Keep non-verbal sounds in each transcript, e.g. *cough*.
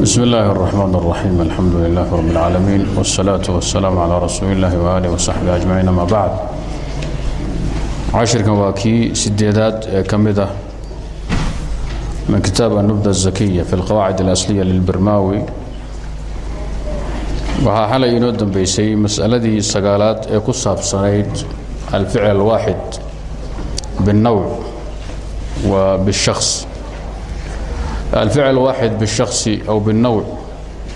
بسم الله الرحمن الرحيم الحمد لله رب العالمين والصلاة والسلام على رسول الله وآله وصحبه أجمعين أما بعد cashirkan waa kii sideedaad ee ka mid ah min kitaab النبdة الزakiية في الqواacid الأsliية للبirmawi waxaa xalay inoo dambeysay masaladii sagaalaad ee ku saabsanayd alficl الwaaxid bالnowع wa bالشhaخص alficl waaxid bاshasi aw bاnowc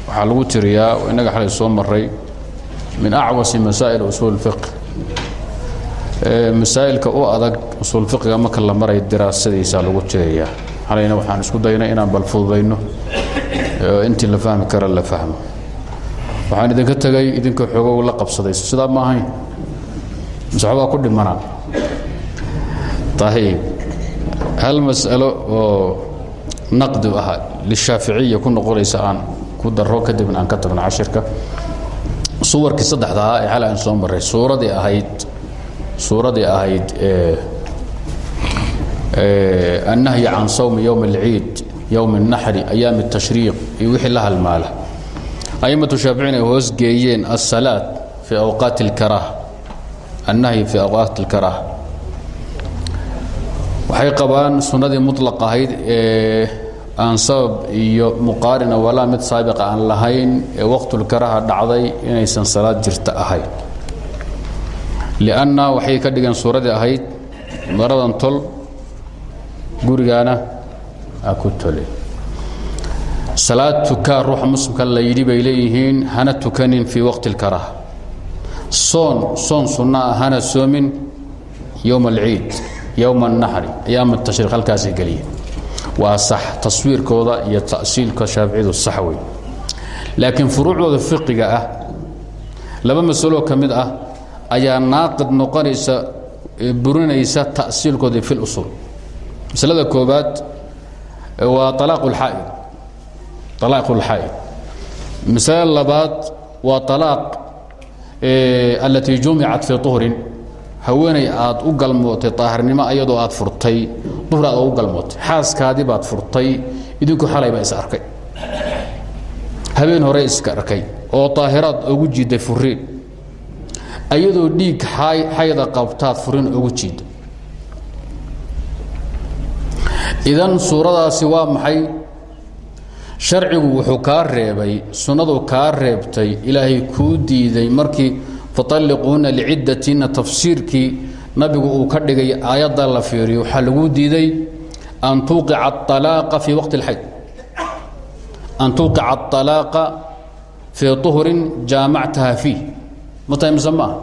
waxaa lagu tiriyaa inaga xalay soo maray min acwasi masaa'il usuul fiq masaa'ilka u adag usuul fiqiga marka la maray diraasadiisa lagu tiriyaa xalayna waxaan isku daynay inaan balfududayno intii la fahmi kara la fahmo waxaan idinka tegay idinka xoogow la qabsadayso sidaa ma ahayn mase xoogaa ku dhimanaa ayib hal mas'alo oo naqdi ah lishaaficiya ku noqonaysa aan ku daro kadibna aan ka tagno cashirka suwarkii saddexda ahaa ee xalay aan soo maray suuradii ahayd suuradii ahayd الnahyi can sawmi ywm اlciid ywm الnaxri ayaam الtashriiq iyo wixii la halmaala aimatu shaaficin ay hoosgeeyeen الsalaaة fii awqaati اlkaraaha annahyi fii awqaati اlkaraaha waxay qabaan sunnadii muطlaq ahayd ee aan sabab iyo muqaarina walaa mid saabiqa aan lahayn ee waqtulkaraaha dhacday inaysan salaad jirta ahayn lianna waxay ka dhigeen suuradii ahayd maradan tol gurigaana a ku tole salaad tukaa ruuxa muslimka la yidhi bay leeyihiin hana tukanin fii waqti اlkaraaha soon soon sunna ah hana soomin yowma alciid yowma الnaxri ayaam الtashriiq halkaasay geliyeen waa sax taswiirkooda iyo ta'siilka shaaficidu sax wey laakiin furuucdooda fiqiga ah laba masaloo ka ah ayaa naaqid noqonaysa burinaysa ta'siilkooda fi lusul masalada koobaad waa alaqulxaa'id alaaquulxaa'id masalada labaad waa alaaq alatii jumicat fii uhrin haweenay aad u galmootay daahirnimo ayadoo aad furtay duhri aad ugu galmootay xaaskaadii baad furtay idinku xalay baa is arkay. Habeen hore iska arkay oo daahiraad ugu jiiday furiin ayadoo dhiig xayda qabtaad furin ugu jiida idan suuradaasi waa maxay? Sharcigu wuxuu kaa reebay sunnadu kaa reebtay ilaahay kuu diiday markii faطalliquuna lciddatina tafsiirkii nabigu uu ka dhigay aayadda la fiiriyo waxaa lagu diiday an tuuqica aلطalaaqa fii waqti اlxayd an tuuqica aلطalaaqa fii طuhrin jaamactaha fiih ma tahay mise maaha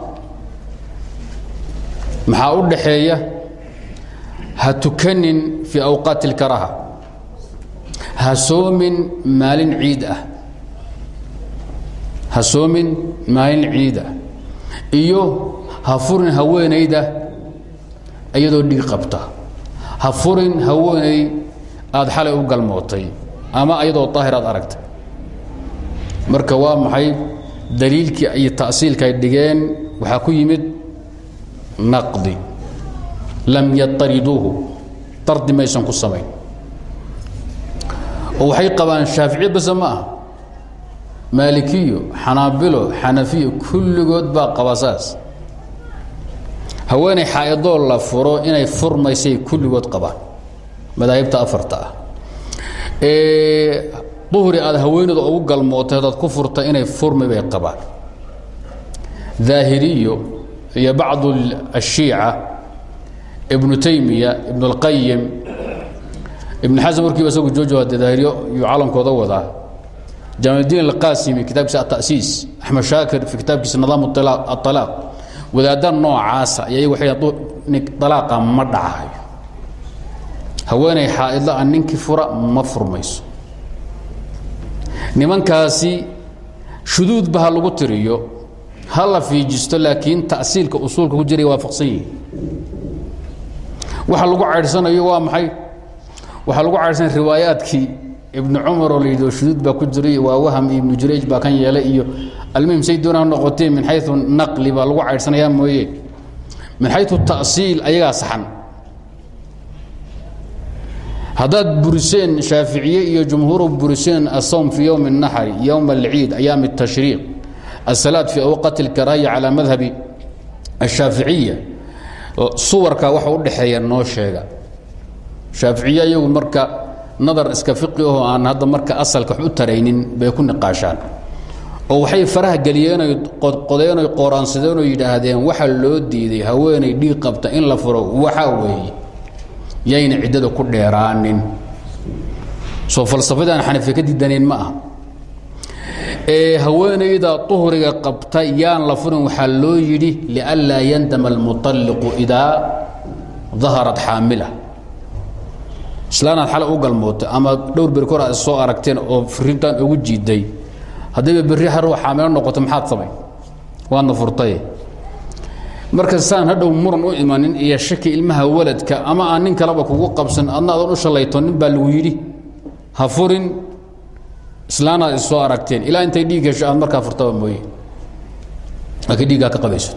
maxaa u dhaxeeya ha tukanin fii awqaati اlkaraha ha soomin maalin ciid ah ha soomin maalin ciid ah iyo ha furin haweenayda iyadoo dhig qabta. Ha furin haweenay aad xalay u galmootay ama ayadoo daahir aad aragtay. Marka waa maxay daliilkii iyo ta'siilka ay dhigeen? Waxaa ku yimid naqdi. Lam yatariduuhu dardi maysan ku samayn. Oo waxay qabaan shaaficiya base ma ah maalikiyo xanaabilo xanafiyo kulligood baa qaba saas. Haweenay xaa'idoo la furo inay furmaysay kulligood qabaan madaahibta afarta ah. Duhri aad haweenada ugu galmootay hadaad ku furta inay furmi bay qabaan. Daahiriyo iyo bacdu ashiica ibnu taymiya ibnu اlqayim ibn xasan warkiiba isagu joojo hadee daahiriyo yuu calankooda wadaa jaamadiin alqaasimi kitaabkiisa atasiis axmed shaakir fi kitaabkiisa nidaam aalaaq wadaadda noocaasa ayay waxay alaaqa ma dhacayo haweenay xaa'idla a ninkii fura ma furmayso. Nimankaasi shuduudba ha lagu tiriyo ha la fiijisto laakiin ta'siilka usuulka ku jiray waafaqsan yihiin waxa lagu caydhsanayo waa maxay? Waxaa lagu caydhsanaya riwaayaadkii ibnu cumar oo la yidhi shuduud baa ku jiray waa waham iyo ibnu jurayj baa kan yeelay iyo almuhim say doonaa noqotee min xayu naqli baa lagu caydhsanayaa mooye min xayu ta'siil ayagaa saxan haddaad buriseen shaaficiye iyo jumhuuru buriseen asawm fi ywm الnaxri ywm اlciid ayaam الtashriiq الsalaad fi awqat اlkaraahiya calى madhabi الshaaficiya suwarka waxa u dhexeeya noo sheega shaaficiye iyagu marka nadar iska fiqi aho aan hadda marka asalka wax u taraynin bay ku niqaashaan. Oo waxay faraha geliyeenay qodqodeenoy qooraansadeenoo yidhaahdeen waxa loo diiday haweenay dhiig qabta in la furo waxa weeye? Yayna ciddada ku dheeraanin. Soo falsafadii aan xanafi ka diidanayn ma aha. Ee haweenayda uhriga qabta yaan la furin waxaa loo yidhi lianlaa yandama almuطalliqu idaa daharat xaamila islaanaad xale u galmootay ama dhowr beri kor aad soo aragteen oo firintan ugu jiiday haddayba berri harwa xaamilo noqoto maxaad samay waadna furtay. Marka saan hadhow muran u imanin iyo shaki ilmaha waladka ama aan nin kaleba kugu qabsan adna adoon u shalayto nin baa lagu yidhi ha furin islaanaad is soo aragteen. Ilaa intay dhiig hesho aad markaa furtaba mooye. Laakiin dhiiggaa ka qabayso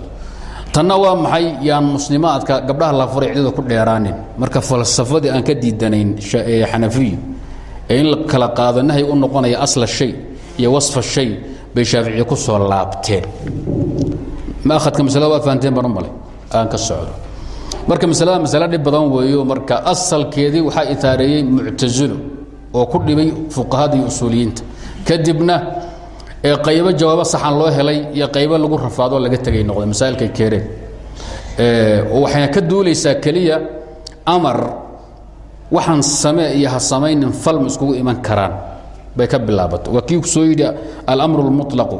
tanna waa maxay yaan muslimaadka gabdhaha la furay cidada ku dheeraanin? Marka falsafadii aan ka diidanayn xanafiyu ee in la kala qaado nahyi u noqonaya asla shay iyo wasfa shay bay shaaficiye ku soo laabteen. Maahadka masalada waa fahanteen baran male aan ka socdo. Marka masalada masale dhib badan weeyo marka asalkeedii waxaa itaareeyey muctasilo oo ku dhibay fuqahada iyo usuuliyiinta. Kadibna ee qaybo jawaabo saxan loo helay iyo qaybo lagu rafaadoo laga tegay noqday. Masaailkay keeneen waxayna ka duulaysaa keliya amar waxaan samee iyo ha samaynin falm iskugu iman karaan. Bay ka bilaabato. Waa kii soo yidhi alamru اlmuطlaqu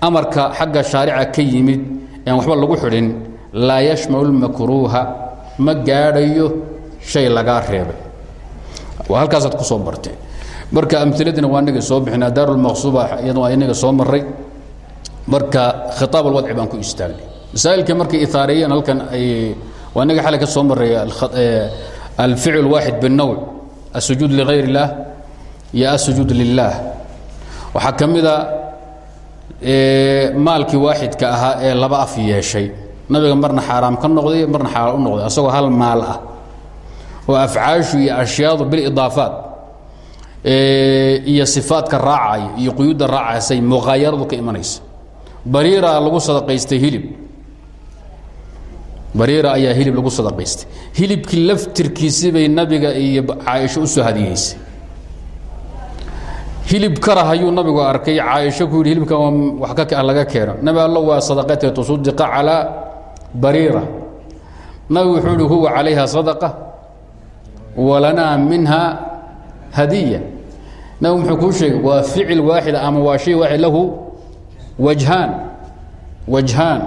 amarka xagga shaarica ka yimid aan waxba lagu xidhin laa yashmalu makruuha ma gaadhayo shay laga reebay. Waa halkaasaad ku soo bartee marka amiladiina waa inaga soo bixinaa daar lmaqsuuba iyada waa inaga soo maray marka khitaab alwadci baan ku istaagnay masaa'ilka markay ithaareeyeen halkan ay waa inaga xalay ka soo maray alficl الwaaxid bالnowc الsujuud ligayr الlah iyo الsujuud lilah waxaa ka mida maalkii waaxidka ahaa ee laba af yeeshay nabiga marna xaaraam ka noqday marna xalaal u noqday asagoo hal maal ah oo afcaashu iyo ashyaadu bilidaafaat iyo sifaadka raacaya iyo quyuudda raacaysay muqaayaradu ka imanaysa. Bariira lagu sadaqaystay hilib. Bariira ayaa hilib lagu sadaqaystay. Hilibkii laftirkiisi bay nabiga iyo caaisho u soo hadiyeysay. Hilib karahayuu nabigu arkay. Caaisho ku yidhi hilibkan wax ka laga keeno. Nabi allo waa sadaqatee tusudiqa calaa bariira. Nabigu wuxuu ihi huwa calayha sadaqa walanaa minha hadiya nabigu muxuu kuu sheegay waa ficil waaxida ama waa shay waaxid lahu wajhaan wajhaan.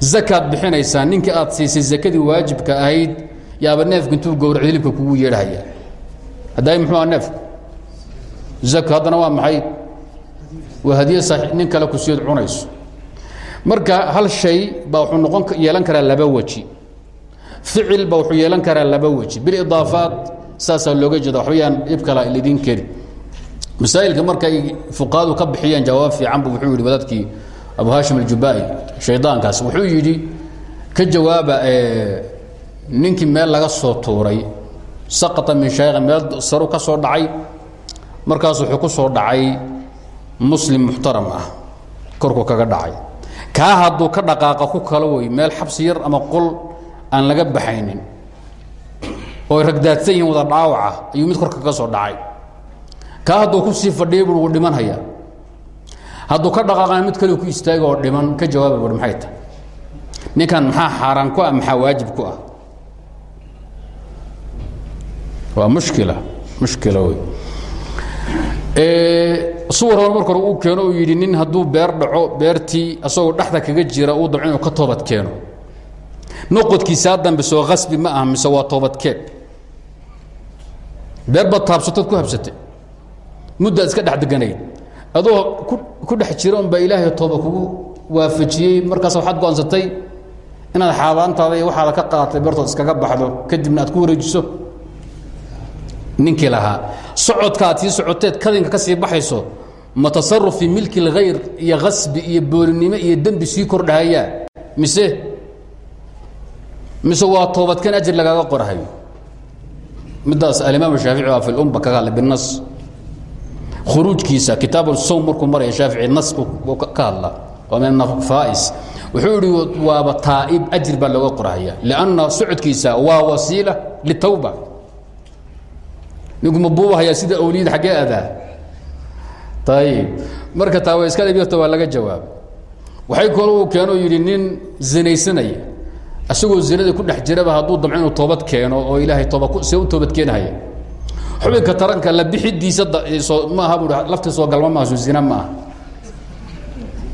Zakaad bixinaysaa ninkii aad siisay zakadii waajibka ahayd yaaba neefka intuu gowraco hilibka kugu yeedhahaya. Haddaay muxuu aha neefku zako haddana waa maxay? Waa hadiye nin kale ku siyood cunayso. Marka hal shay baa wuxuu noqon yeelan karaa laba weji. Ficil baa wuxuu yeelan karaa laba weji. Bilidaafaat saasaa looga jeeda waxbayaan dhib kala lidin keri masaa'ilka markay fuqahadu ka bixiyeen jawaab fiican bu wuxuu yidhi wadaadkii abu hashim aljubai shaydaankaas. Wuxuu yidhi ka jawaaba ninkii meel laga soo tuuray saqata min shayqa meel saru ka soo dhacay markaas wuxuu ku soo dhacay muslim muxtaram ah korku kaga dhacay. Kaa hadduu ka dhaqaaqa ku kala wey meel xabsi yar ama qol aan laga baxaynin oo ragdaadsan yihiin wada dhaawaca ayuu mid korka kaga soo dhacay. Kaa hadduu ku sii fadhiya buu wuu dhiman haya hadduu ka dhaqaaqana mid kale ku istaaga oo dhiman ka jawaaba bui maxay tahay ninkan maxaa xaaraan ku ah maxaa waajib ku ah? Waa mushkila mushkila wey suwar hore marka hore uu keeno uu yidhi nin hadduu beer dhaco beertii asagoo dhexda kaga jira uu dabco inuu ka toobad keeno noqodkiisaa dambe soo qasbi ma aha mise waa toobadkeen beer baad taabsatood ku habsatay. Muddaad iska dhex deganayd. Adoo ku dhex jira unbaa ilaahay tooba kugu waafajiyey. Markaas waxaad go'aansatay inaad xaadaantaada iyo waxaada ka qaadatay beertood iskaga baxdo kadibna aad ku wareejiso. Ninkii lahaa socodka aad sii socoteed kadinka ka sii baxayso ma tasaruf fii milki اlkhayr iyo kasbi iyo boolinimo iyo dembi sii kordhahayaa mise mise waa toobadkan ajir lagaaga qorahayo midaas alimaam shaafici baa fi lumba kaga hadlay binas khuruujkiisa kitaab sowm markuu maraya shaafici nas buu ka hadla waa min faais wuxuu idhi waaba taa'ib ajir baa looga qorahaya. Lianna socodkiisa waa wasiila litawba. Ninku ma buubahayaa sida awliyada xaggee adaa ayib marka taa way iska dhibirta waa laga jawaab. Waxay kaloo uu keeno yidhi nin zinaysanaya isagoo zinada ku dhex jiraba hadduu damco inuu toobad keeno oo ilaahay tooba see u toobad keenahaya xubinka taranka la bixidiisa maaha bui lafti soo galma maaso zina maaha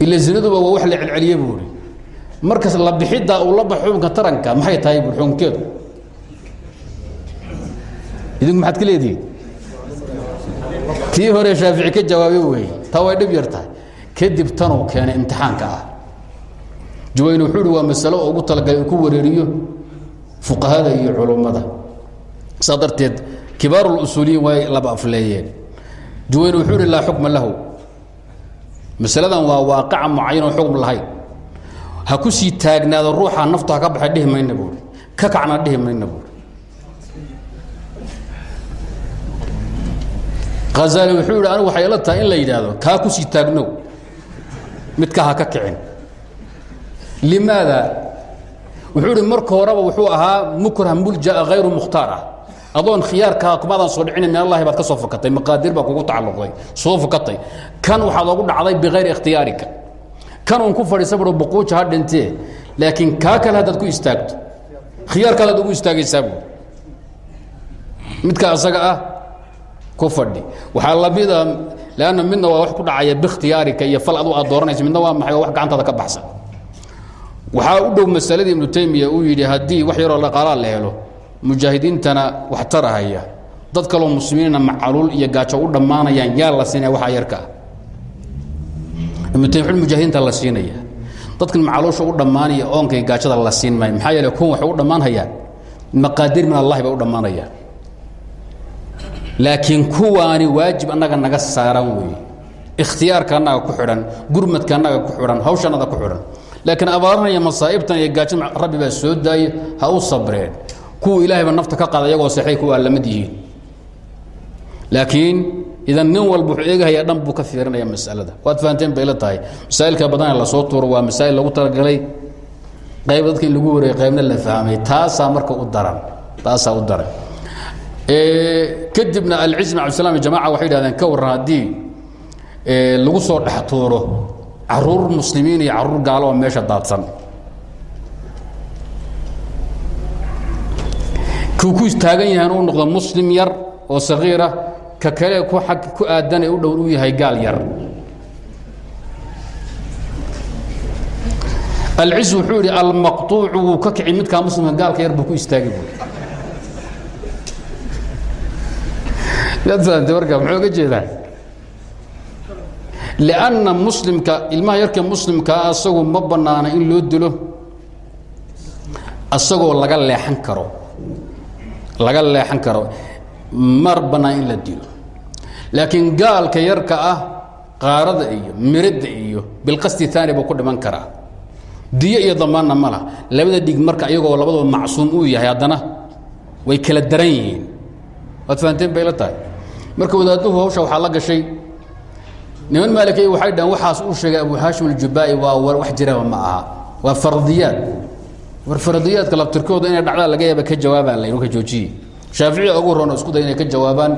ila zinaduba waa wax la celceliye buui markas la bixiddaa uu la baxo xubinka taranka maxay tahay bui xukunkeedu idinku maxaad ka leedihiin? Tii hore shaafici ka jawaabay wey taa way dhib yar tahay. Kadib tanuu keenay imtixaanka ah juwayne wuxuu ihi waa masalo oo ugu talagalay uu ku wareeriyo fuqahada iyo culummada saa darteed kibaaru usuuliyiin way laba afleeyeen. Juwayne wuxuu ihi laa xukma lahu. Masaladan waa waaqaca mucayan oo xukm lahayn ha ku sii taagnaado ruuxa naftu ha ka baxay dhihi mayna buuri ka kacna dhihi mayna buuri hazali wuxuu yidhi anigu waxay ila tahay in la yidhaahdo kaa ku sii taagnow. Midka ha ka kicin limaada? Wuxuu idhi marka horeba wuxuu ahaa mukrah muljaa hayru mukhtaar ah. Adoon khiyaarkaa kumaadaan soo dhicina min allahi baad ka soo fakatay maqaadir baa kugu tacalluqday soo fakatay kan waxaad ogu dhacday bikayri ikhtiyaarika. Kan uun ku fadhiisa buro buquuja ha dhintee laakiin kaa kale haddaad ku istaagto. Khiyaarkaadaad ugu istaagaysaa buuri midka asaga ah ku fadhi. Waxaa lamida lanna midna waa wax ku dhacaya bikhtiyaarika iyo fal adu aad dooranaysa midna waa maxay wax gacantaada ka baxsan waxaa u dhow masaladii ibnu taymiya uu yidhi haddii wax yaroo dhaqaalaa la helo mujaahidiintana wax tarahaya dad kaloo muslimiinna macaluul iyo gaajo u dhammaanayaan yaa la siinaya waxaa yarka ah. Mujaahidiinta la siinaya. Dadkan macaluusha u dhammaanaya oonkay gaajada la siin maayo. Maxaa yeele kun waxay u dhammaanhayaan maqaadir min allahi bay u dhammaanayaan. Laakiin kuwaani waajib annaga naga saaran weeye. Ikhtiyaarka annaga ku xidhan gurmadka annaga ku xidhan hawshanada ku xidhan laakiin abaaranaya masaa'ibtan iyo gaajin rabbi baa soo daaya ha u sabreen kuwa ilaahayba nafta ka qaada iyagoo seexay kuwa la mid yihiin. Laakiin idan nin walba wuxuu eegahayaa dhan buu ka fiirinaya masalada. Waad fahanteen bay la tahay. Masaa'ilka badanee la soo tuuro waa masaa'il lagu talagalay. Qayb dadka in lagu wareegay qaybna la fahmay. Taasaa marka u daran. Taasaa u daran. Kadibna alciz bn abdislam jamaca waxay yidhahdeen ka warran haddii lagu soo dhex tuuro carruur muslimiin iyo carruur gaalo oo meesha daadsan. Kuu ku istaagan yahan uu noqdo muslim yar oo sagiira ka kale ku ag ku aadan ee u dhow u yahay gaal yar. Alciz wuxuu yidhi almaqtuucu wuu ka kici midkaa muslimka gaalka yar buu ku istaagi buui marka muxuu ga jeedaa lianna muslimka ilmaha yarka muslimkaa asagu ma bannaana in loo dilo asagoo laga leexan karo laga leexan karo mar bannaan in la dilo laakiin gaalka yarka ah qaarada iyo miradda iyo bilqasti taani buu ku dhiman karaa diyo iyo damaanna ma laha labada dhig marka iyagoo labadaba macsuum uu yahay haddana way kala daran yihiin waad fahanteen bay la tahay marka wadaadduhu hawsha waxaa la gashay niman maalikey waxay dhahan waxaas uu sheegay abu haashim aljubaa'i waa wax jiraba ma aha. Waa fardiyaad. War fardiyaadka labtirkooda inay dhacdaan laga yaaba ka jawaabaan laynu ka joojiye. Shaaficiya ugu oo isku day inay ka jawaabaan.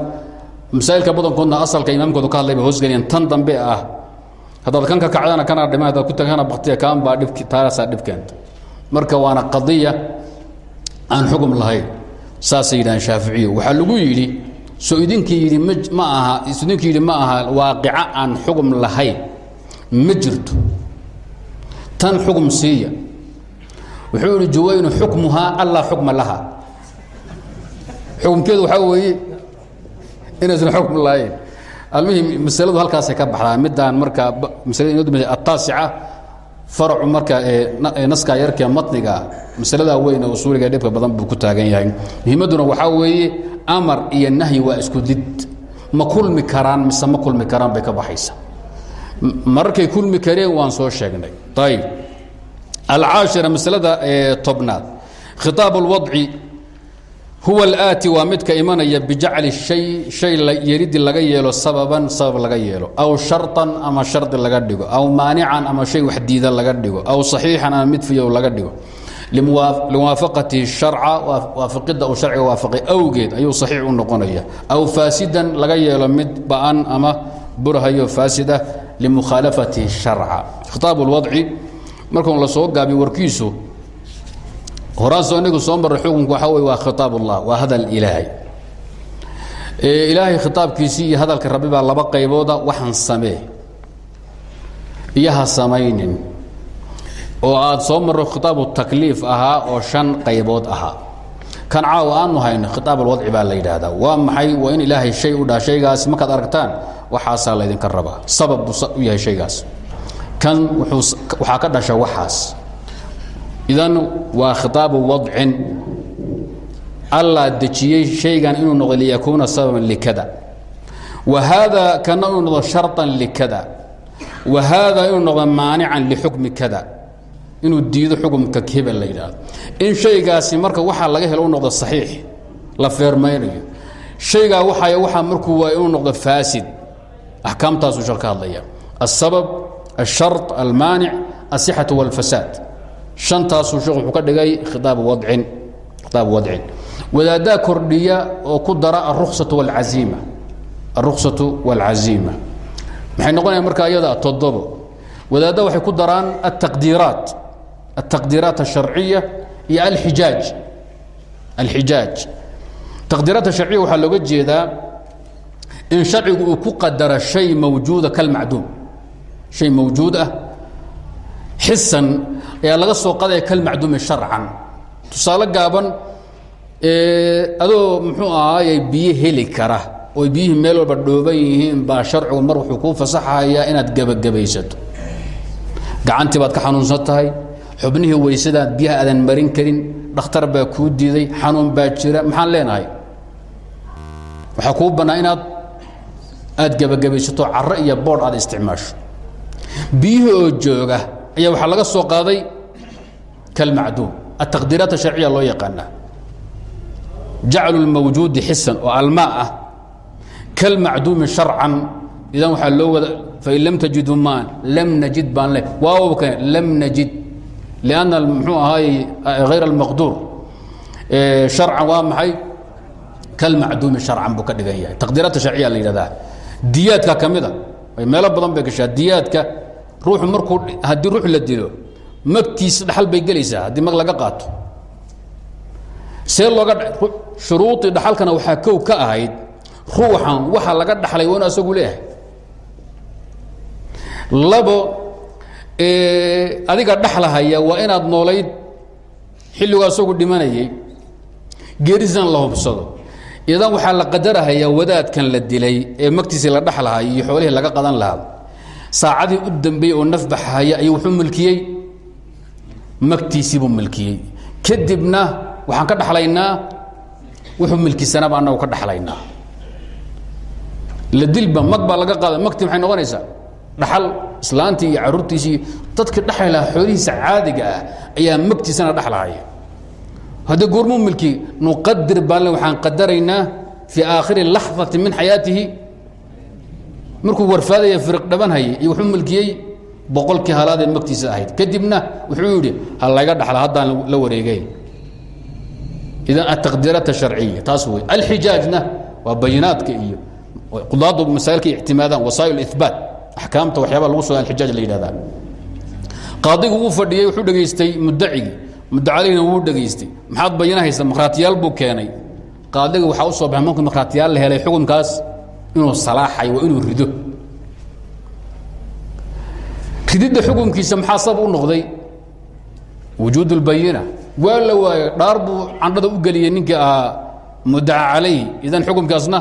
Masaa'ilka badankoodna asalka imaamkoodu ka hadlayba hoosgeliyaan tan dambe ah haddaad kan ka kacdana kana dhima haddaad ku tagana baktiya kaan baa dhib taasaa dhib keenta marka waana qadiya aan xugum lahayn saasay yidhahaan shaaficiyu waxaa lagu yidhi soo idinkii yidhi ma aha idinkii yidhi ma aha waaqica aan xugum lahayn ma jirto. Tan xugum siiya. Wuxuu yidhi juwaynu xukmuhaa allaa xukma laha xukumkeedu waxaa weeye inaysan xukm lahayn. Almihim masaladu halkaasay ka baxdaa. Midaan marka masalada inoo dambaysa ataasica faracu marka ee naskaa yarkee matniga masaladaa weyn ee usuuliga dhibka badan buu ku taagan yahay. Muhiimadduna waxaa weeye amar iyo nahyi waa isku did. Ma kulmi karaan mise ma kulmi karaan bay ka baxaysa. Mararkay kulmi kareen waan soo sheegnay. Ayib alcaashira masalada tobnaad. Khitaab alwadci huwa alaati waa midka imanaya bijacli shay shay yeelidii laga yeelo sababan sabab laga yeelo. Aw sharطan ama shardi laga dhigo. Aw maanican ama shay wax diida laga dhigo. Aw saxiixan ama mid fiyow laga dhigo limuwaafaqatihi sharca waafaqidda uu sharciga waafaqay awgeed ayuu saxiix u noqonaya aw faasidan laga yeelo mid ba'an ama burhayo faasida limukhaalafatihi sharca khitaab اlwadci markuu la soo gaabiyo warkiisu horaan soo inagu soo marray xukunku waxaa wey waa khitaab ullah waa hadal ilaahay ilaahay khitaabkiisii iyo hadalka rabbi baa laba qaybooda waxaan samee iyo ha samaynin oo aad soo marro khitaabu takliif ahaa oo shan qaybood ahaa. Kan caawa aanu hayno khitaab alwadci baa la yidhaahdaa. Waa maxay? Waa in ilaahay shay u dhaha shaygaasi markaad aragtaan waxaasaa laydinka rabaa. Sabab buu u yahay shaygaas. Kan waxaa ka dhasha waxaas. Idan waa khitaabu wadcin. Allaa dejiyey shaygan inuu noqdo liyakuuna sababan likada. Wa haada kana inuu noqdo sharطan likada. Wa haada inuu noqdo maanican lixukmi kada inuu diido xukumka hebel la yidhaahdo. In shaygaasi marka waxaa laga helo u noqdo saxiix la feermaynayo. Shaygaa waxay waxaa markuu waayo inuu noqdo faasid axkaamtaasuu shar ka hadlaya. Asabab alshart almaanic asixatu walfasaad. Shantaasuu sheekh wuxuu ka dhigay khitaab wadcin khitaab wadcin. Wadaaddaa kordhiya oo ku dara alruksatu walcasiima alruksatu walcasiima maxay noqonaya marka ayada toddobo wadaadda waxay ku daraan altaqdiiraat altaqdiiraat الsharciya iyo alxijaaj alxijaaj taqdiiraat الsharciya waxaa looga jeedaa in sharcigu uu ku qadara shay mawjuuda kalmacduum shay mawjuud ah xisan ayaa laga soo qadaya kalmacduumi sharcan tusaale gaaban adoo muxuu ahaayey biyo heli kara oo biyihii meel walba dhooban yihiin baa sharcigu mar wuxuu kuu fasaxayaa inaad gebagabaysato gacantii baad ka xanuunsan tahay xubnihii weysadaad biyaha aadan marin karin dhakhtar baa kuu diiday xanuun baa jira maxaan leenahay? Waxaa kuu bannaa inaad aad gebagabaysato caro iyo boodh aad isticmaasho. Biyihii oo jooga ayaa waxaa laga soo qaaday kalmacduum altaqdiiraat asharciya loo yaqaanaa. Jaclu lmawjuudi xisan oo almaa ah kalmacduumi sharcan idan waxaa loo wada fain lam tajiduu maan lam najid baan le waaw kane lam najid lianna muxuu ahaayey hayr almaqduur sharcan waa maxay kalmacduumi sharcan buu ka dhigan yahay taqdiiraat sharciya la yidhahdaa diyaadka ka mida meelo badan bay gashaa diyaadka ruuxu markuu haddii ruux la dilo magtiisa dhaxal bay gelaysaa haddii mag laga qaato see looga shuruudii dhaxalkana waxaa kow ka ahayd ruuxan waxa laga dhaxlay waa inu asagu leeyahay labo adiga dhaxlahaya waa inaad noolayd xilligu asagu dhimanayay geerisan la hubsado. Idan waxaa la qadarahayaa wadaadkan la dilay ee magtiisii la dhaxlahay iyo xoolihii laga qadan lahaa. Saacadii u dambeeyey oo nafbaxahaya ayuu wuxuu milkiyey. Magtiisiibuu milkiyey. Kadibna waxaan ka dhaxlaynaa wuxuu milkisanaaba annagu ka dhaxlaynaa. La dilba mag baa laga qaada magtii maxay noqonaysaa? Dhaxal islaantii iyo carruurtiisii dadkii dhaxli lahaa xoolihiisa caadiga ah ayaa magtiisana dhaxlahaya haddii goormuu milki nuqadir baan waxaan qadaraynaa fii aakhiri laxdati min xayaatihi. Markuu warfaadaya firiq dhabanhayay iyo wuxuu milkiyey boqolkii halaadee magtiisa ahayd. Kadibna wuxuu yidhi ha layga dhaxla haddaan la wareegay idan ataqdiiraat asharciya taas wey alxijaajna waa bayinaadka iyo qudaadu masaailka ictimaadaan wasaa'il ibaat axkaamta waxyaaba lagu suga alxijaaj la yidhahdaa qaadigu wuu fadhiyey wuxuu dhegaystay muddacigii mudacalihina wuu dhegaystay. Maxaad bayinahaysa makhraatiyaal buu keenay. Qaadiga waxaa u soo baxay markii makhraatiyaal la helay xukunkaas inuu salaaxay waa inuu rido. Rididda xukunkiisa maxaa sab u noqday? Wujuud اlbayina waa la waaye dhaar buu candhada u geliyey ninkii ahaa mudaca calayhi idan xukunkaasna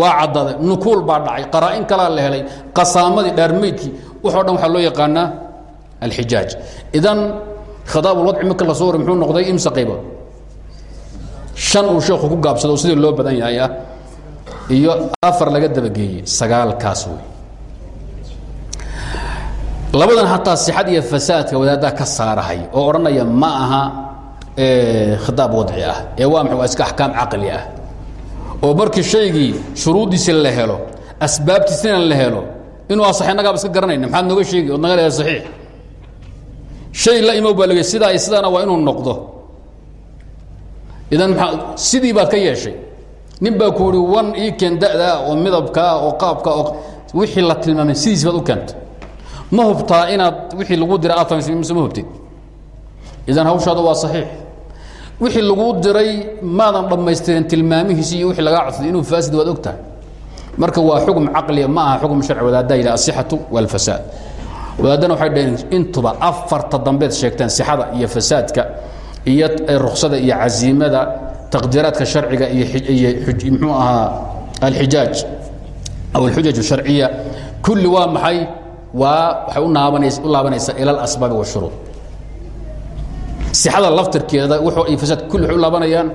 waa caddaaday nukuul baa dhacay qaraa-in kalaa la helay qasaamadii dhaarmeydkii waxoo dhan waxaa loo yaqaanaa alxijaaj. Idan khadaabulwadci marka la soo waray muxuu noqday imse qaybood shan uu sheekhu ku gaabsado sidii loo badan yahay ah iyo afar laga dabageeyey sagaalkaas wey labadan hataa sixad iyo fasaadka wadaaddaa ka saarahay oo odhanaya ma aha khitaab wadci ah ee waa maxay waa iska axkaam caqli ah oo markii shaygii shuruuddiisi la helo asbaabtiisina la helo inuu asax innagaaba iska garanayna maxaad nooga sheegi ood naga leedahay saxiix. Shay la imow baa lagey sidaa sidaana waa inuu noqdo. Idan maa sidii baad ka yeeshay. Nin baa ku ihi wan ii keen da'daa oo midabkaa oo qaabka oo wixii la tilmaamay sidiisi baad u keentay ma hubtaa inaad wixii lagu dira aad samaysay mise ma hubtid? Idan hawshaada waa saxiix wixii laguu diray maadan dhammaystirin tilmaamihiisi iyo wixii lagaa codsaday inuu faasid waad og tahay marka waa xukm caqliya ma aha xukm sharci wadaaddaa yidhi asixatu walfasaad wadaadana waxay dhaheen intuba afarta dambeed sheegteen sixada iyo fasaadka iyo ruksada iyo casiimada taqdiiraadka sharciga iyo muxuu ahaa alxijaaj aw alxujaj sharciya. Kulli waa maxay? Waa waxay u laabanaysaa ila alasbaabi washuruud sixada laftirkeeda wuxuu iyo fasaad kulli waxay u laabanayaan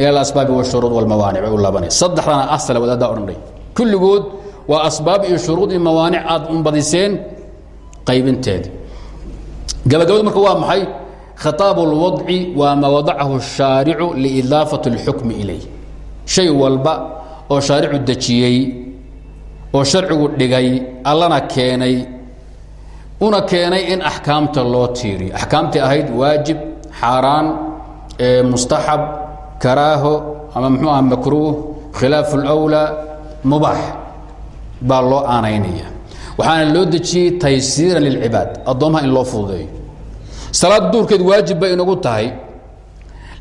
ila alasbaabi washuruud walmawaanic bay u laabanayaan saddexdana asala wadaaddaa odhanay kulligood waa asbaab iyo shuruud iyo mawaanic aad unbadiseen qaybinteeda gabagabadu marka waa maxay khitaab اlwadci waa ma wadacahu الshaaricu liidaafat اlxukmi ilayh shay walba oo shaaricu dejiyey oo sharcigu dhigay allana keenay una keenay in axkaamta loo tiiriyo axkaamtii ahayd waajib xaaraan mustaxab karaaho ama mxuu aha makruuh khilaaf اlأwlى mubaax baa loo aanaynaya waxaana loo dejiyey taysiiran lilcibaad addoommaha in loo fududeeyo salaad duurkeed waajib bay inagu tahay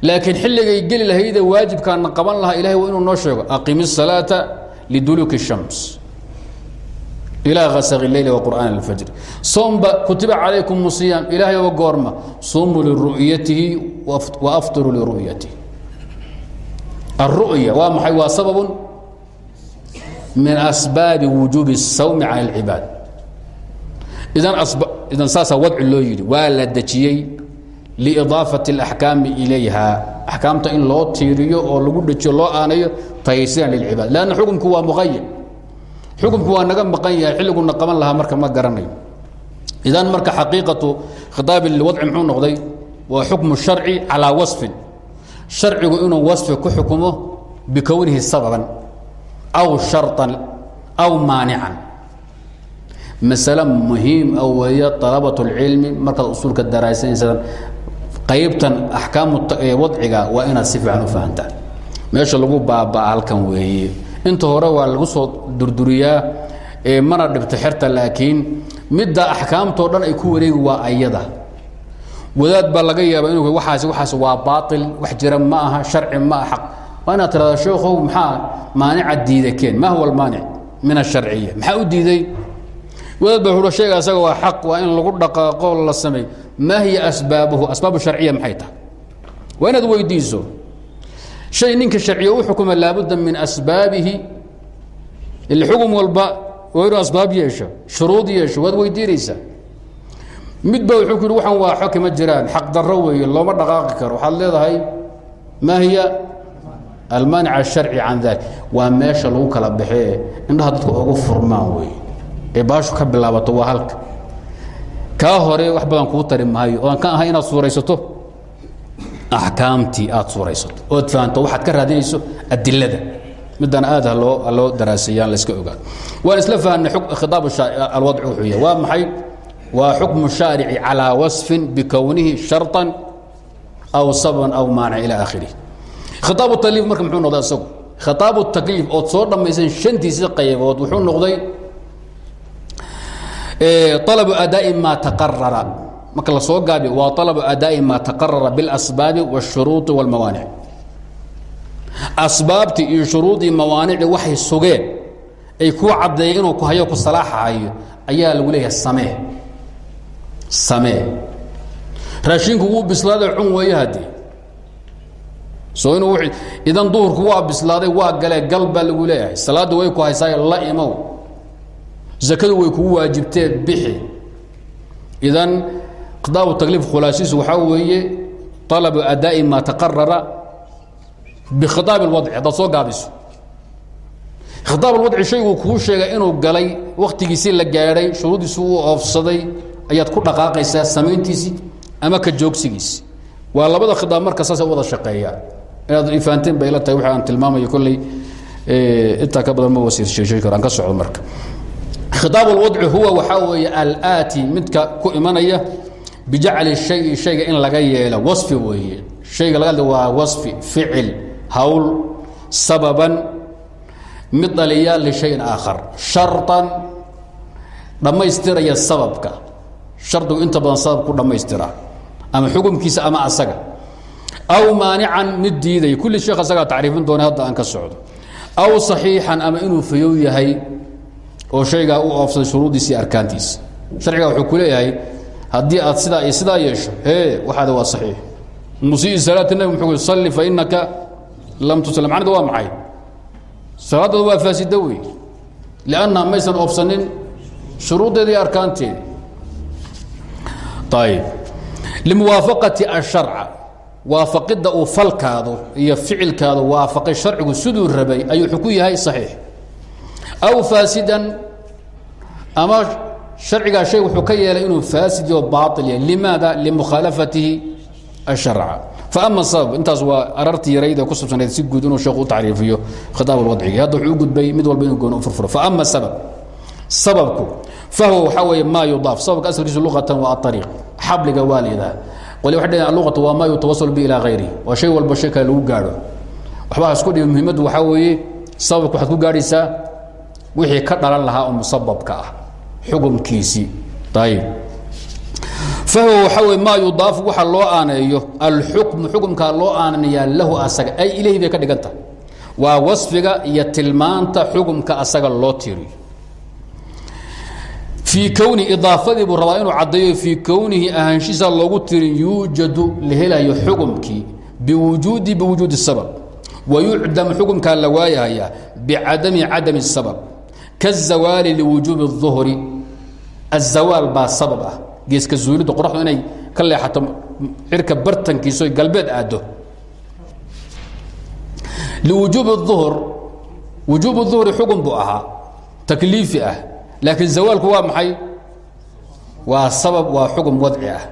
laakiin xilligay geli lahayde waajibkaana qaban lahaa ilahay waa inuu noo sheego aqimi الsalaaةa liduluki الshams ilaa hasaqi leyl waqur'aan اlfajr soomba kutiba calaykum musiyam ilahay oga goorma sumuu liru'yatihi waafطiruu liru'yatihi الru'ya waa maxay waa sababun min asbaabi wujuubi الsawmi can اlcibaad idan idan saasaa wadci loo yidhi waa la dejiyey liidaafati اlaxkaami ilayha axkaamta in loo tiiriyo oo lagu dhejiyo loo aanayo taysiran lilcibaad lanna xukumku waa muqayad xukunku waa naga maqan yahay xilliguna qaban lahaa marka ma garanayo. Idan marka xaqiiqatu khitaab ilwadci muxuu noqday waa xukmu sharci calaa wasfin. Sharcigu inuu wasfi ku xukumo bikownihi sababan aw sharطan aw maanican. Masale muhiim a weeye alabat اlcilmi markaad usuulka daraasanaysaan qaybtan axkaamu wadciga waa inaad si fiican u fahantaan meesha lagu baabaa halkan weeye inta hore waa lagu soo durduriyaa mana dhibto xerta laakiin midda axkaamtoo dhan ay ku wareegi waa ayada. Wadaad baa laga yaaba inu waaas waaas waa baail wax jira ma aha sharci ma aha. Waa inaad tirada sheekhow maxaa maanica diida keen? Ma huwa almaanic min asharciya. Maxaa u diiday? Wadaad baa huro sheega asaga waa xaq waa in lagu dhaqaaqo la sameey maa hiya asbaabuhu? Asbaabu sharciya maxay tahay? Waa inaad weydiiso shay ninka sharciya u xukuma laabudda min asbaabihi ila xukun walba waa inuu asbaab yeesho shuruud yeesho waad weydiinaysaa. Mid ba wuxuu ku yidhi waxaan waa xoki ma jiraan xaq darro weeye looma dhaqaaqi karo. Waxaad leedahay maa hiya almaanic asharci can dalik waa meesha lagu kala baxee indhaha dadku ugu furmaan weeye. Ee baashu ka bilaabato waa halka. Kaa hore wax badan kuu tari maayo oan ka ahay inaad suuraysato axkaamtii aad suuraysato. Ood fahanto waxaad ka raadinayso adilada. Midaan aad haloo daraaseeyaan layska ogaado. Waan isla fahanay khitaab alwadci wuxuu yahay waa maxay? Waa xukmu shaarici calaa wasfin bikownihi sharطan aw sabban aw maana ilaa aakhirihi khitaabu takliif marka muxuu noqday isagu? Khitaabu takliif ood soo dhammaysan shantiisa qaybood wuxuu noqday طalabu adaa'i maa taqarara marka la soo gaabi waa alabu adaaءi ma taqarara biاlasbaabi wالshuruuطi wاlmawaanic asbaabtii iyo shuruudii mawaanicdii waxay sugeen ay kuu caddeeyeen inuu ku hayo ku salaaxahayo ayaa lagu leeyahay samee samee raashinku wuu bislaaday cun weeye haddii soo inuu idan duhurku waa bislaaday waa galee gal baa lagu leeyahay salaaddu way ku haysaay la imow zakadu way kugu waajibtee bixi idan qidaabu takliif khulaasiisu waxaa weeye طalabu adaa'i ma taqarara bikhiطaab اlwadci haddaad soo gaabiso khitaab alwadci shayguu kuu sheegay inuu galay wakhtigiisii la gaadhay shuruuddiisu uu oofsaday ayaad ku dhaqaaqaysaa samayntiisii ama ka joogsigiisi waa labada khidaab marka saasay wada shaqeeyaan inaad ifaanteen bay la tahay waxa aan tilmaamayo kolley intaa ka badan ma wasiirsheeshay karo aan ka socdo marka khidaab alwadci huwa waxaa weeye alaati midka ku imanaya bijacli shayi shayga in laga yeelo wasfi weeye. Shayga laga hadla waa wasfi ficil hawl sababan mid dhaliya lishayin aakhar. Sharطan dhammaystiraya sababka. Shardigu inta badan sabab ku dhammaystira. Ama xukumkiisa ama asaga. Aw maanican mid diidaya kulli sheekh asagaa tacriifin doona hadda aan ka socdo. Aw صaxiixan ama inuu fayow yahay oo shaygaa u oofsaday shuruuddiisa iyo arkaantiisa sharciga wuxuu ku leeyahay haddii aad sidaa sidaa yeesho ee waxaada waa saxiix. Musii salaati nabi muxuu salli fa inaka lam tuslam macnada waa maxay? Salaadooda waa faasida wey lianna maysan oofsanin shuruuddeeda iyo arkaanteeda ayib limuwaafaqati asharca waafaqidda uu falkaado iyo ficilkaadu waafaqay sharcigu siduu rabay ayuu wuxuu ku yahay saxiix. Aw faasidan ama sharcigaa shay wuxuu ka yeelay inuu faasid iyo baail yahay. Limaada? Limukhaalafatihi asharca faama sabab intaas waa arartii yarayda ku sabsanayd si guud inuu sheekhu u khitaab alwadcigi hadda wuxuu u gudbay mid walba inuu gooni u furfuro. Faama sabab sababku fahwa waxaa weeye maa yudaaf. Sababka asalkiisu luqatan waa aariiq xabliga waa layidhaha qoli waxay dhaheen alluqatu waa maa yutawasalu bi ilaa hayrihi waa shay walba shay kale lagu gaadho. Waxbaa isku dhibi muhiimaddu waxaa weeye sababka waxaad ku gaadhaysaa wixii ka dhalan lahaa oo musababka ah xukumkiisii fahwa waxaa weye maa yudaafu waxa loo aaneeyo alxukmu xukumkaa loo aaneeyaa lahu asaga ay ilayhi bay ka dhigan tahay wasfiga iyo tilmaanta xukumka asaga loo tiriyo. Fii kowni idaafadii buu rabaa inuu caddeeyo fii kownihi ahaanshiisa loogu tirin yuujadu la helayo xukumkii biwujuudi biwujuudi sabab. Wayucdam xukumkaa la waayahayaa bicadami cadami sabab kazawaali liwujuubi الظuhri azawaal baa sabab ah geeska zuulidda qoraxdu inay ka leexato cirka bartankiiso galbeed aaddo liwujuubi الظuhr wujuub الظuhri xukun buu ahaa takliifi ah laakiin zawaalku waa maxay waa sabab waa xukun wadci ah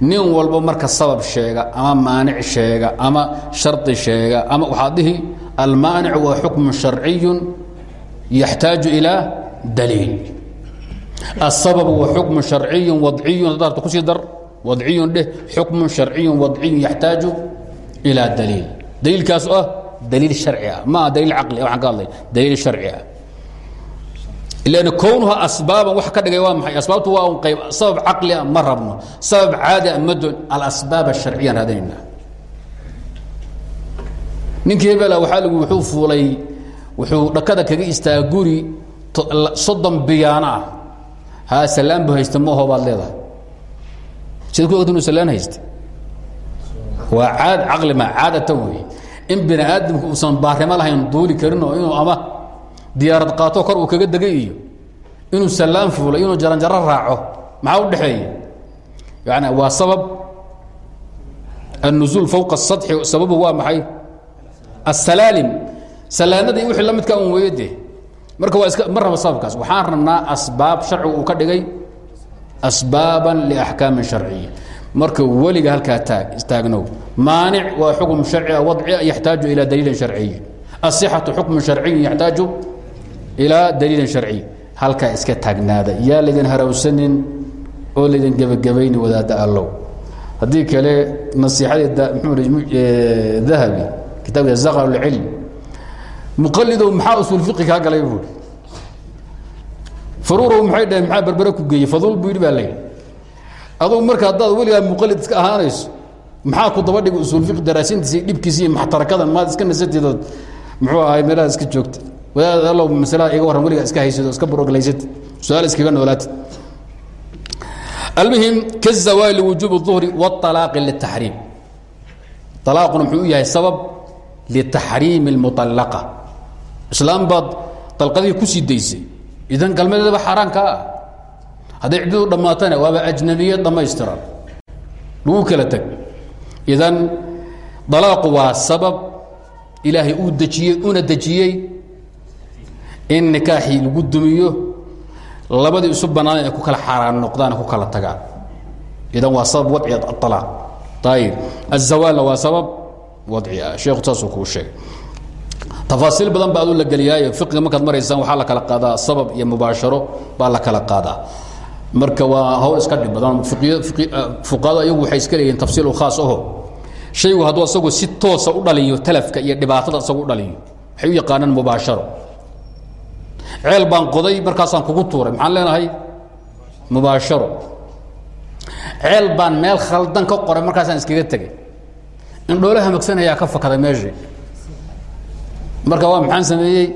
nin walba marka sabab sheega ama maanic sheega ama shardi sheega ama waxaad dhihi almaanic waa xukmu sharciyu yaxtaaju ilaa daliil. الsabab waa xukmu sharciyu wadciyu hadaarta ku sii dar wadciyun dheh xukmu sharciyu wadciyu yaxtaaju ilaa daliil. Daliilkaas ah daliil sharci ah. Maaha daliil caqli waxaan ka hadlay. Daliil sharci ah. Ilan kownuha asbaaban wax ka dhigay waa maxay? Asbaabtu waa un qayb sabab caqli ah ma rabno. Sabab caadi ah ma doon. Alasbaab asharciyaan raadinayna. Ninkii hebela waxaa lagu wuxuu fuulay wuxuu dhakada kaga istaaga guri soddon biyaano ah. Haa bu haysta maho baad leedahay. Sida ku ogta inu salaan haysta waa caad caqlima caadatan wey in bini aadamku uusan baarimo lahayn duuli karin inuu ama diyaarad qaato kor uu kaga degay inuu salaan fuulo inuu jaranjaro raaco maxaa u dhexeeya yani waa sabab annuzuul fowqa asadxi sababu waa maxay? Asalaalim salaanadii wixii la midka un weeye de marka waa iska ma raba sababkaas waxaan rabnaa asbaab sharcigu uu ka dhigay asbaaban liaxkaamin sharciya. Marka weliga halkaa taag istaagnow. Maanic waa xukm sharciga wadciya yaxtaaju ilaa daliilin sharciyi asixatu xukmu sharciyin yaxtaaju ilaa daliilin sharciy halkaa iska taagnaada. Yaa laydin harawsanin oo laydin gebagabayni wadaadda allow. Haddii kale nasiixadii mxuu dahabi kitaabka zaqar اlcilm muqalidow maxaa usuul fiqi kaa galay buui faruurow maxay dhaheen maxaa berbere ku geeyey faduul buu yidhi baa layidhi adugu marka haddaad weligaa muqalid iska ahaanayso maxaa ku daba dhiga usuul fiqi daraasintiisa iyo dhibkiisa iyo maxtarakadan maad iska nasateedood muxuu ahay meelaha iska joogta wadaad allow masalada iga warran weligaa iska haysad oo iska boroglaysad su-aal iskaga noolaatid المهم كالزوال لوجوب الظهر والطلاق للتحريم طلاقنا مxuu yahay sabab لتحريم المطلقة islaam baad dalqadihii ku sii daysay. Idan galmadeedaba xaaraan kaa ah. Hadday ciddadu dhammaatana waaba ajnabiyad dhammaystiran. Lagu kala teg idan dalaaqu waa sabab ilaahay uu dejiyey una dejiyey in nikaaxii lagu dumiyo labadii isu bannaaneen ay ku kala xaaraan noqdaan ku kala tagaan. Idan waa sabab wadci alaaq ayib azawaalna waa sabab wadci ah. Sheekhu saasuu kuu sheegay tafaasiil badan baa adu la geliyaayo. Fiqiga markaad maraysaan waxaa la kala qaadaa. Sabab iyo mubaasharo baa la kala qaadaa. Marka waa hawl iska dhib badan. Fuqahadu ayagu waxay iska leeyihiin tafsiil khaas aho shaygu hadduu asagu si toosa u dhaliyo talafka iyo dhibaatada asagu u dhaliyo waxay u yaqaanaan mubaasharo. Ceel baan qoday markaasaan kugu tuuray. Maxaan leenahay? Mubaasharo. Ceel baan meel khaldan ka qoray markaasaan iskaga tegay indhoole hamagsanayaa ka fakaday meeshii marka waa maxaan sameeyey?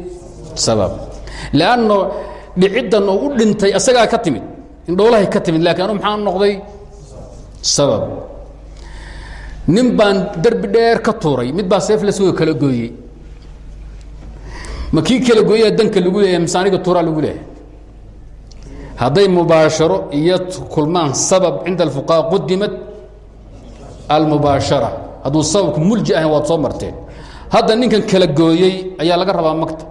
Sabab. Lanno dhiciddan oo u dhintay asagaa ka timid. Indhoolahay ka timid lakiin anu maxaan noqday? Sabab. Nin baan derbi dheer ka tuuray. Mid baa seef la soo kala gooyey. Ma kii kala gooyaa danka lagu leeyahay mise aniga tuuraa lagu leeyahay? Hadday mubaasharo iyo kulmaan sabab cinda alfuqaha qudimad almubaashara. Hadduu sababku mulji ahayn waad soo marteen hadda ninkan kala gooyey ayaa laga rabaa magta.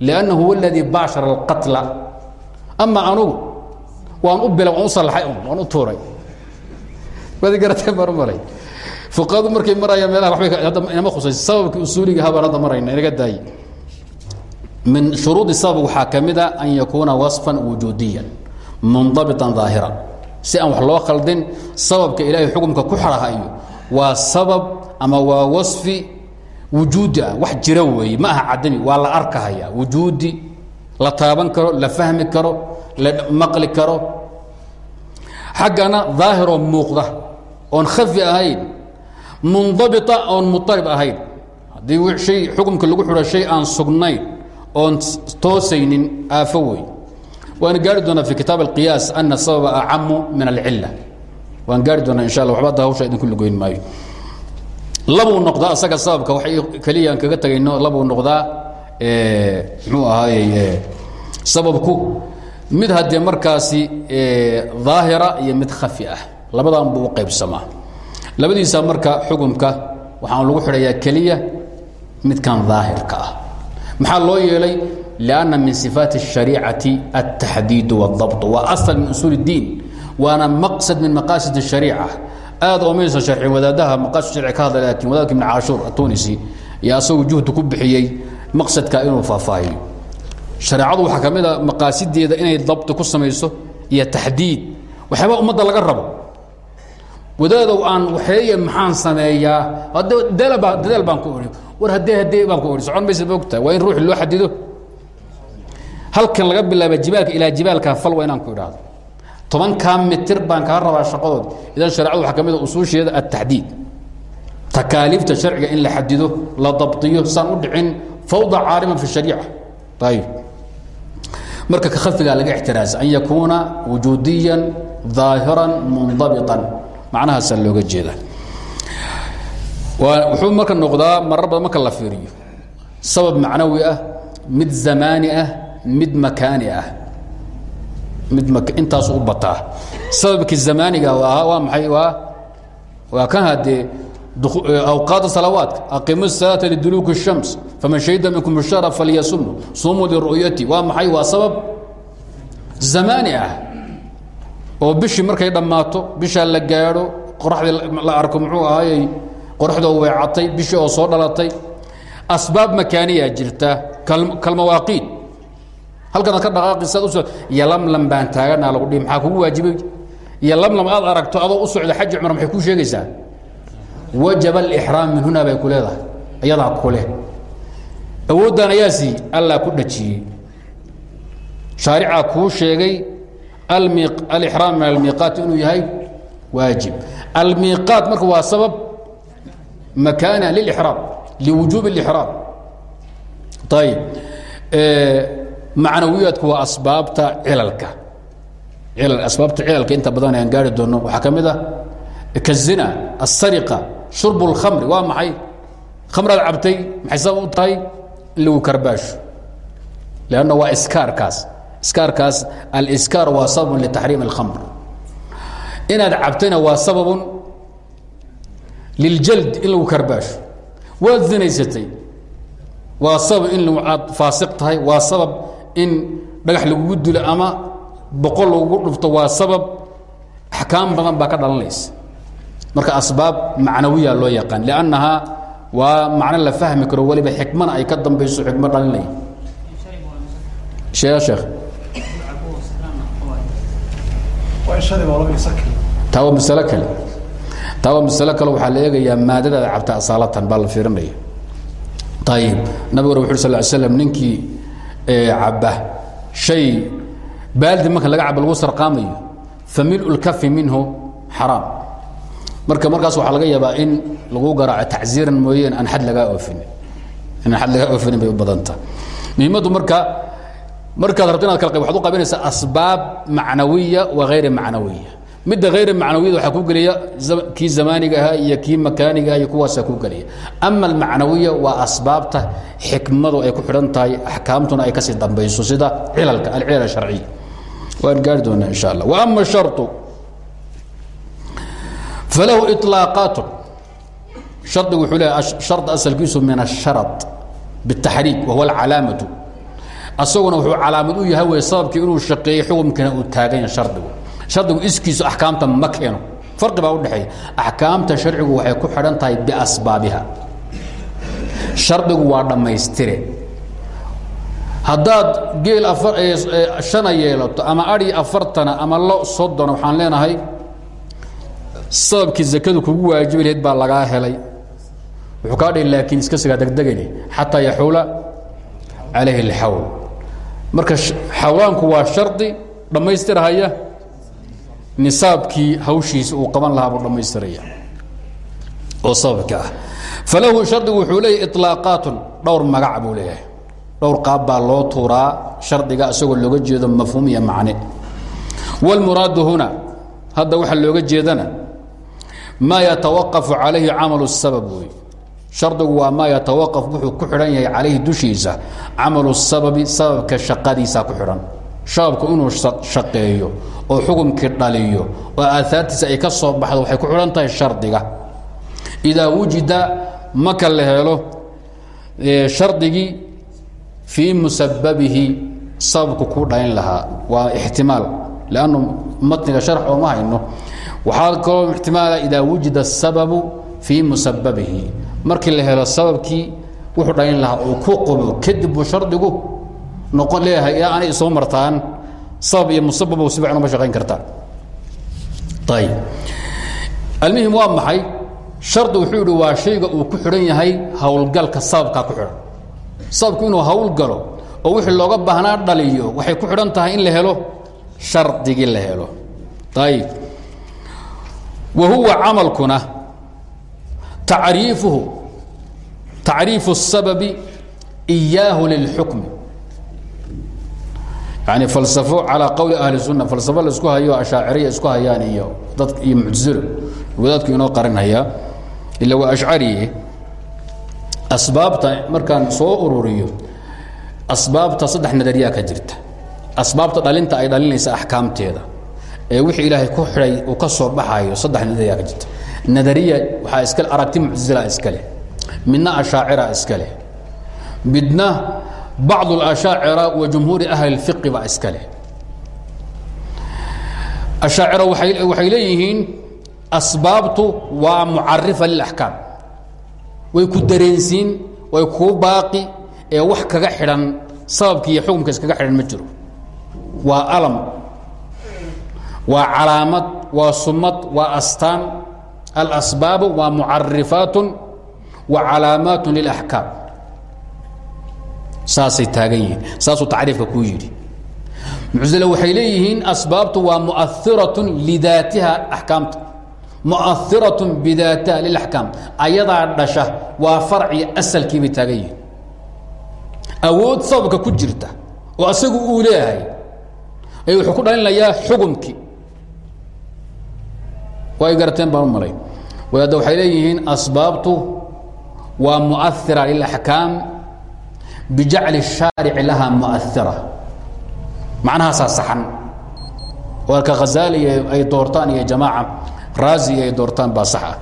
Lianna huwa aladii baashara alqatla. Ama anugu waan u bila waan u sallaxay un waan u tuuray. Waad garatee *laughs* mar malay fuqahadu markay marayaan meelaha waxbay hadda inama khusaysa sababkii usuuliga habaan hadda marayna inaga daaye min shuruudi sabab waxaa ka mid a an yakuuna wasfan wujuudiyan mundabitan daahiran si aan wax loo khaldin sababka ilaahay xukumka ku xarahayo waa sabab ama waa wasfi wujuudi ah wax jira weeye ma aha cadami waa la arkahaya wujuudi la taaban karo la fahmi karo la maqli karo. Xaggana daahiroo muuqda oon khafi ahayn mundabita oon muarib ahayn. Haddii hay xukumka lagu xidho shay aan sugnayn oon toosaynin aafo wey waan gaari doonaa fi kitaab alqiyaas ana sababa acamu min alcila waan gaari doonaa insha alla waxba hadda hawsha idinku lugoyn maayo labuu noqdaa asaga sababka waxay keliya aan kaga tagayno labuu noqdaa muxuu ahaayey sababku mid haddee markaasi daahira iyo mid khafi ah labadan buu u qaybsamaa labadiisa marka xukumka waxaan lagu xidhayaa keliya midkan daahirka ah maxaa loo yeelay lianna min sifaati الshariicati altaxdiidu wاdabt waa asal min usuul اddiin waana maqsad min maqaasid الshariica aad omaysa sharci wadaadaha maqaasid sharci ka hadla laakiin wadaadka ibn caashuur atunisi iyo asagu juhdi ku bixiyey maqsadka inuu faahfaahiyo. Shareecadu waxaa ka mid a maqaasideeda inay dabti ku samayso iyo taxdiid. Waxyaaba ummadda laga rabo. Wadaadow aan waxeeye maxaan sameeyaa? Dadaal baa dadaal baan ku idhi war haddee haddee baan ku idhi socon maysa moogta waa in ruuxi loo xadido halkan laga bilaaba jibaalka ilaa jibaalka fal waa inaan ku idhaahdo tobankaa mitir baan kaa rabaa shaqadood. Idan shareecadu waxaa ka mid a usuusheeda altaxdiid takaaliifta sharciga in la xadido la dabtiyo saan u dhicin fawda caariman fi shariica. Ayib marka ka khafigaa laga ixtiraasa an yakuuna wujuudiyan ظaahiran mundabiطan macnahaasaa looga jeeda wuxuu marka noqdaa marar badan marka la fiiriyo. Sabab macnawi ah mid zamaani ah mid makaani ah mid intaas u bataa. Sababkii zamaniga ahaa waa maay waa kan hadee awqaada salawaadka aqimu salaata liduluuki shams faman shahida minkum ashara falyasumhu sumu liru'yati. Waa maxay? Waa sabab zamaani ah oo bishii markay dhammaato bishaa la gaadho qoraxdii la arko muxuu ahaayey qoraxdoo weecatay bishii oo soo dhalatay. Asbaab makaaniya jirta kalmawaaqiid halkan ad ka dhaqaaqi saad u soo iyo lamlam baan taaganaa lagu dhihi maxaa kugu waajibay iyo lamlam aad aragto adoo u socda xaji cumar maxay kuu sheegaysaa? Wajaba alixraam min hunaa bay ku leedahay iyadaa kuleh awooddan ayaa sii allaa ku dhajiyey. Shaaricaa kuu sheegay alixraam min almiiqaat inuu yahay waajib. Almiiqaat marka waa sabab makaana lilixraam liwujuubi اlixraam ayib macnawiyaadku waa asbaabta cilalka ilal asbaabta cilalka inta badan aan gaari doono waxaa ka mid ah kazina asariqa shurb اlkhamri waa maxay? Khamraad cabtay maxay sabab u tahay? In lagu karbaasho. Lanna waa iskaarkaas. Iskaarkaas aliskaar waa sababun litaxriim اlkhamr inaad cabtayna waa sababun liljald in lagu karbaasho. Waad zinaysatay. Waa sabab in aad faasiq tahay. Waa sabab in dhagax lagugu dilo ama boqol lagugu dhufto waa sabab axkaam badan baa ka dhalanaysa. Marka asbaab macnawiya loo yaqaan lannahaa waa macno la fahmi karo weliba xikmana ay ka dambayso xikmo dhalinaya shee sheekh? Taa waa masalo kale taa waa masalo kale. Waxaa la eegayaa maadadaada cabta asaalatan baa la fiirinaya ayib nabiguna wuxu ur sal ly slam ninkii cabba shay. Baaldi marka laga caba lagu sarqaamayo fa milu lkafi minhu xaraam. Marka markaas waxaa laga yaabaa in lagu garaaco tacziiran mooyeen aan xad lagaa oofinin inaan xad lagaa oofinin bay badanta. Muhiimaddu marka markaad rabto inaad kala qayb waxad u qabanaysaa asbaab macnawiya wa hayr macnawiya midda hayr macnawiyad waxaa ku gelaya kii zamaaniga ahaa iyo kii makaaniga ah iyo kuwaasaa ku gelaya ama almacnawiya waa asbaabta xikmadu ay ku xidhan tahay axkaamtuna ay ka sii dambayso sida cilalka alcilal asharciya waan gaari doonaa insha allah. Wa ama asharu falahu ilaaqaatun shardigu wuxuu leeya shard asalkiisu min asharad bاtaxriik wahuwa alcalaamatu. Asaguna wuxuu calaamad u yahay wey sababkii inuu shaqeeyey xukumkina uu taagan yahay shardigu shardigu iskiisu axkaamta ma keeno. Farqi baa udhexeeya axkaamta sharcigu waxay ku xidhan tahay biasbaabiha. Shardigu waa dhammaystire. Haddaad geel afar shana yeelato ama adhi afartana ama lo soddona waxaan leenahay sababkii zakadu kugu waajibi lahayd baa lagaa helay. Wuxuu kaa dhihi laakiin iska sigaa degdegani xataa yaxuula calayhi اlxawl marka xawlaanku waa shardi dhammaystirhaya nisaabkii hawshiisa uu qaban lahaa buu dhammaystiraya oo sababka ah falahu shardigu wuxuu leeyahy iطlaaqaatun dhowr magac buu leeyahay dhowr qaab baa loo tuuraa shardiga isagoo looga jeedo mafhuum iyo macne wاlmuraadu huna hadda waxaa looga jeedana maa yatawaqafu calayhi camalu الsabab wey shardigu waa maa yatawaqaf wuxuu ku xidhan yahay calayhi dushiisa camalu sababi sababka shaqadiisa ku xidhan sababku inuu shaqeeyo oo xukumkii dhaliyo oo aahaartiisa ay ka soo baxdo waxay ku xidhan tahay shardiga. Idaa wujida maka la helo shardigii fii musababihi sababku ku dhalin lahaa. Waa ixtimaal lannu matniga sharx ooma hayno. Waxaa kaloo ixtimaala idaa wujida asababu fii musababihi markii la helo sababkii wuxuu dhalin lahaa uu ku qubo kadib buu shardigu noqon leeyahay ilaa anay soo martaan sabab iyo musababo si fiican uma shaqayn kartaan ayb almuhim waa maxay? Shardi wuxuu yidhi waa shayga uu ku xidhan yahay hawlgalka sababkaa ku xidhan. Sababku inuu hawl oo wixii looga baahnaa dhaliyo waxay ku xidhan tahay in la helo shardigii la helo. Ayb wa huwa camalkuna tacriifuhu tacriifu الsababi iyaahu lilxukmi yani falsafo calaa qowli ahli sunna falsafo la isku hayo ashaaciriya isku hayaan iyo dad iyo muctazilo wadaadku inoo qarinaya ila waa ashcariye asbaabta markaan soo ururiyo asbaabta saddex nadariyaa ka jirta. Asbaabta dhalinta ay dhalinaysa axkaamteeda. Ee wixii ilaahay ku xidhay uu ka soo baxayo saddex nadariyaa ka jirta. Nadariya waxaa iskale aragti muctazila iska leh midna ashaacira iska leh midna bacd اlashaacira wa jumhuuri ahli اfiqi baa iska leh ashaacira waxay leeyihiin asbaabtu waa mucarifa lilaxkaam way ku dareensiin way kuu baaqi ee wax kaga xidhan sababki iyo xukumka iskaga xidhan ma jiro waa alam waa calaamad waa sumad waa astaan alasbaabu waa mucarifaat wa calaamaat lilaxkaam saasay taagan yihiin saasuu tacriifka kuu yidhi. Muctazile waxay leeyihiin asbaabtu waa muahirat lidaatiha axkaamta muahirat bidaatiha lilaxkaam ayadaa dhasha waa farci asalkii bay taagan yihiin. Awood sababka ku jirta oo asagu uu leeyahay ay wuxuu ku dhalinayaa xukumkii. Way garateen baan malay wadaadda waxay leeyihiin asbaabtu waa muahira lilaxkaam bijacli الshaarici laha muahira macnahaasaa saxan warka khazaali ay doortaan iyo jamaaca raazi ay doortaan baa sax ah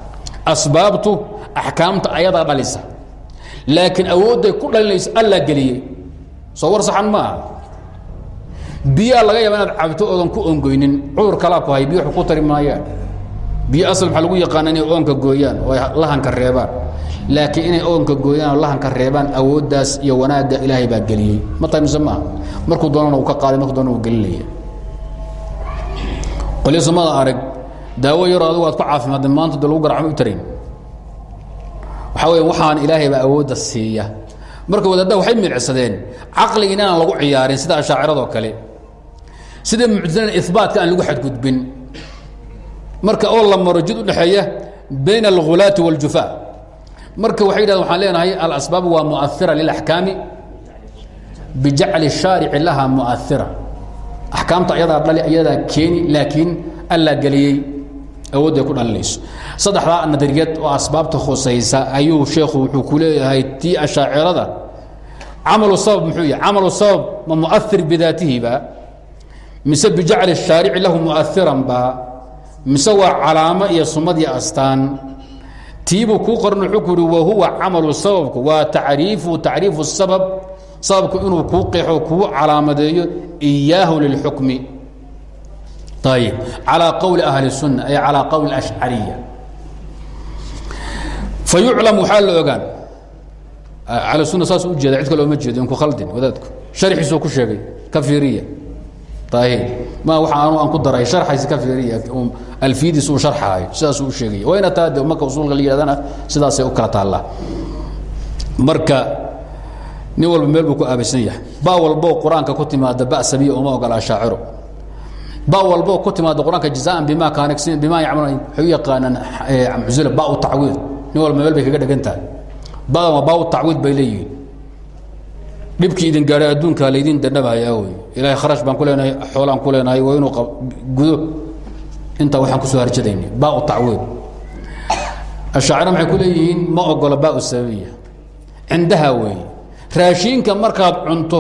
asbaabtu axkaamta ayadaa dhalisa laakiin awoodday ku dhalinayso allaa geliyey soo war saxan ma aha biyaa laga yaaba inaad cabto oodan ku ongoynin cudur kalaa ku hay biyo ku tari maayaan biyo asal maxaa lagu yaqaana inay oonka gooyaan oo ay lahanka reebaan. Laakiin inay oonka gooyaan oo lahanka reebaan awooddaas iyo wanaagga ilaahay baa geliyey. Ma tahay mise maaha markuu doonana uu ka qaaday markuu doonana uu gelinaya. Qolyo samada arag. Daawo yaroo adigu aad ku caafimaadday maanta de lagu garacmo u tarayn. Waxaa weya waxaan ilaahay baa awoodda siiya. Marka wadaadda waxay milicsadeen caqliga inaan lagu ciyaarin sida ashaaciradoo kale. Sida muctazilada ihbaatka aan lagu xadgudbin marka oo la maro jid u dhexeeya bayna alghulaati waاljufaa marka waxay yidhahdeen waxaan leenahay alasbaab waa muaira lilaxkaami bijacli shaarici laha muaira axkaamta ayadaa dhali ayadaa keeni laakiin allaa geliyey awoodday ku dhalinayso saddexdaa nadariyad oo asbaabta khusaysa ayuu sheekhu wuxuu ku leeyahay tii ashaacirada. Camalu sabab muxuu yahay? Camalu sabab ma muair bidaatihiba mise bijacli shaarici lahu muairan ba mise waa calaamo iyo sumadii astaan. Tiibuu kuu qorn wuxuu ku yidhi wahuwa camalu sababku waa tacriifu tacriifu sabab sababku inuu kuu qeexo kuu calaamadeeyo iyaahu lilxukmi. Ayib calaa qowli ahli sunna ay calaa qowli ashcariya fa waxaa la ogaan. Ahlusunna saas u jeeda cid kale oma jeedo inku khaldin wadaadku. Sharxiisuu ku sheegay ka fiiriya ma aan ku daray sharxaysi ka fiiriya alfidiis uu sharxaayo sidaasuu u sheegaya wayna taa de marka usuulka la yidhahdana sidaasay u kala taallaa marka nin walba meel buu ku aabaysan yahay ba walboo qur'aanka ku timaada ba sabiya uma ogola ashaaciro ba walboo ku timaada qur'aanka jazaan bima kaan bima yacmaluun waxay u yaqaanaan muctazila ba u tacwiid nin walba meel bay kaga dhegan tahay badan waa ba u tacwiid bay leeyihiin dhibkii idin gaadhay adduunkaa laydin dandhabahayaa wey ilaahay kharash baan ku leenahay xoolaan ku leenahay waa inuu gudo. Intaa waxaan ku soo harjadayna ba u tacwiid ashaacira maxay ku leeyihiin? Ma ogola ba u sababiya cindaha weeye raashiinka markaad cunto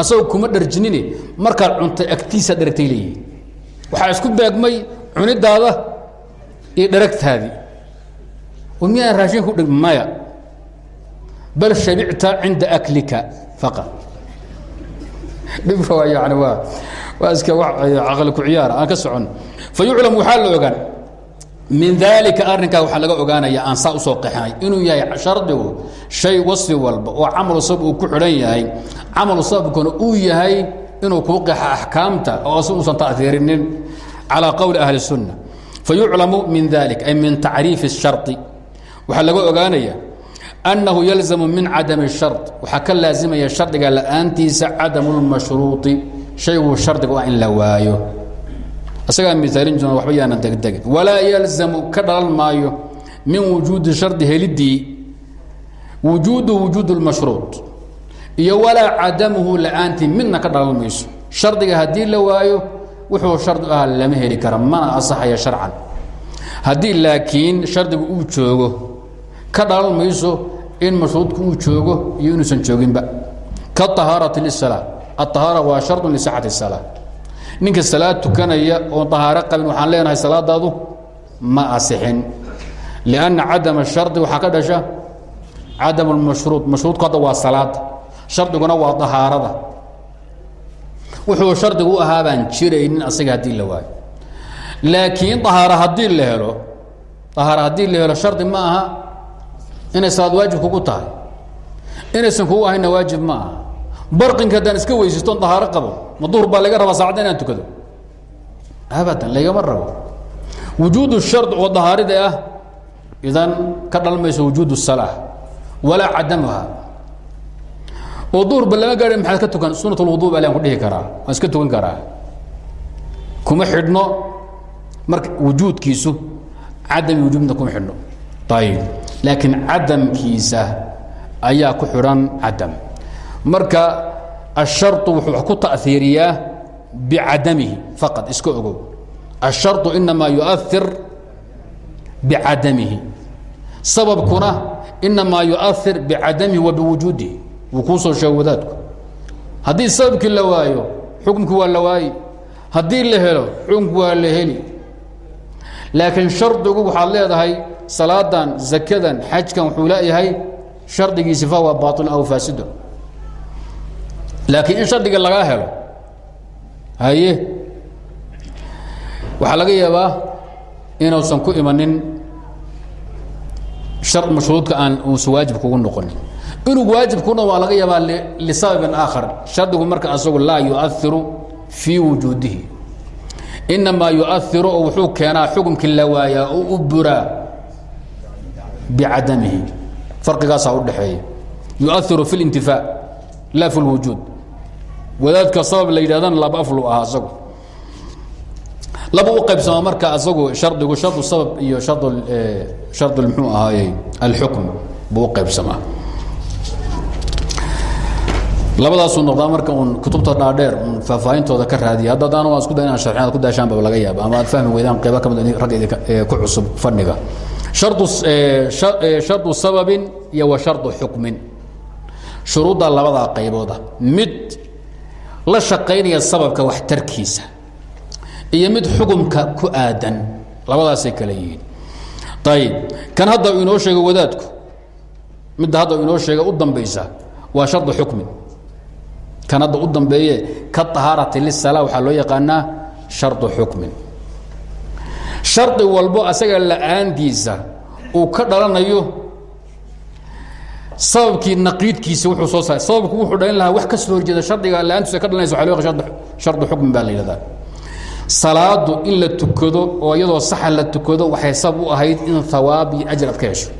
asagoo kuma dharjinine markaad cuntay agtiisa dharagtay leeyihiin waxaa isku beegmay cunidaada iyo dharagtaadii miyaan raashinka u dheg maya bal shabicta cinda aklika dhibka waa yani waa waa iska wa caqli ku ciyaar aan ka socon. Fa waxaa la ogaan min daalika arrinkaa waxaa laga ogaanaya aan saa u soo qaxinay inuu yahay shardigu shay wasfi walba oo camalu sabab uu ku xidhan yahay. Camalu sababkuna uu yahay inuu kuu qaxa axkaamta oo si uusan calaa qowli ahli sunna. Fa min dalik ay min tacriifi اshari waxaa laga ogaanaya annahu yalzamu min cadami الshard waxaa ka laazimaya shardiga la'aantiisa cadamu اlmashruuطi shayguu shardiga ah in la waayo isagaa miaalin jiro waxba yaanan degdegin walaa yalzamu ka dhalan maayo min wujuudi shardi helidii wujuudu wujuud اlmashruuط iyo walaa cadamuhu la'aantii midna ka dhalan mayso shardiga haddii la waayo wuxuu shardi ah lama heli kara mana asaxaya sharcan haddii laakiin shardigu uu joogo ka dhalan in mashruudku uu joogo iyo inuusan jooginba. Kaahaarati lisala aahaara waa shardu lisacati اsala ninka salaad tukanaya oon ahaaro qabin waxaan leenahay salaadaadu ma asixin. Lanna cadama shardi waxaa ka dhasha cadam اmashruud mashruudku hadda waa salaada shardiguna waa ahaarada wuxuu shardigu u ahaa baan jiraynin asaga haddii la waayo. Laakiin ahaar haddii la helo ahaar haddii la helo shardi ma aha inay salaad waajib kugu tahay. Inaysan kugu ahaynna waajib ma aha barinka iska weysiisto on qabo ma baa laga rabaa saacadda inaan tukado? Abadan lagama rabo. Wujuud shard oo dahaarida ah idan ka dhalmayso wujuud salaa walaa cadamuha oo duhurba lama gaadha maxaad ka tukan? Sunat lwudu baa lan ku dhihi karaa waan iska tukan karaa. Kuma xidhno marka wujuudkiisu cadami wujuubna kuma xidhno. Ayib laakiin cadamkiisa ayaa ku xidhan cadam marka الsharطu wuxuu wax ku taأiiriyaa bicadamihi faqad iska ogow الsharطu inamaa yuؤثir bicadamihi sababkuna inamaa yuؤثir bicadamihi wa biwujuudihi wuu kuu soo sheego wadaadku haddii sababkii la waayo xukumki waa la waayi haddii la helo xukumki waa la heli laakiin shardigu waxaad leedahay salaadan zakadan xajkan wuxuu leeyahay shardigiisi fahuwa baaطil aw faasidun. Laakiin in shardiga lagaa helo haye waxaa laga yaabaa inuusan ku imanin mashruudka aan uusan waajib kugu noqonin. Inuu waajib kuna waa laga yaabaa lisababin aakhar. Shardigu marka asagu laa yuairu fii wujuudihi. Inamaa yuairu oo wuxuu keenaa xukumkii la waayaa oo u buraa bicadamihi farqigaasaa udhaxeeya yuairu fi اlintifaa laa fi اlwujuud wadaadka sabab la yidhahdana laba aflu ahaa asagu laba u qaybsama marka asagu shardigu shardu sabab iyo shard shard mxuu ahaaye alxukm buu u qaybsamaa labadaasuu noqdaa marka uun kutubta dhaadheer un faahfaahintooda ka raadiya hadda adaan waan isku day inaan sharxin ad ku daashaanba laga yaaba ama aad fahmi weydaan qayba ka mid ragga ku cusub fadhiga shardu shardu sababin iyo wa shardu xukmin. Shuruudda labadaa qaybooda. Mid la shaqaynaya sababka waxtarkiisa iyo mid xukumka ku aadan. Labadaasay kale yihiin. Ayib kan hadda uu inoo sheegay wadaadku midda hadda uu inoo sheegay u dambaysa waa shardu xukmin. Kan hadda u dambeeye ka طahaarati lisala waxaa loo yaqaanaa shardu xukmin shardi walbo asaga la'aantiisa uu ka dhalanayo sababkii naqiidkiisa wuxuu soo saaray sababku wuxuu dhalin lahaa wax ka soo horjeeda shardiga la'aantiisa ka dhalanaysa waa loo yaqaan shardu xukmin baa la salaadu in la tukado oo iyadoo saxa la tukado waxay sabab u ahayd in hawaab iyo aad ka hesho.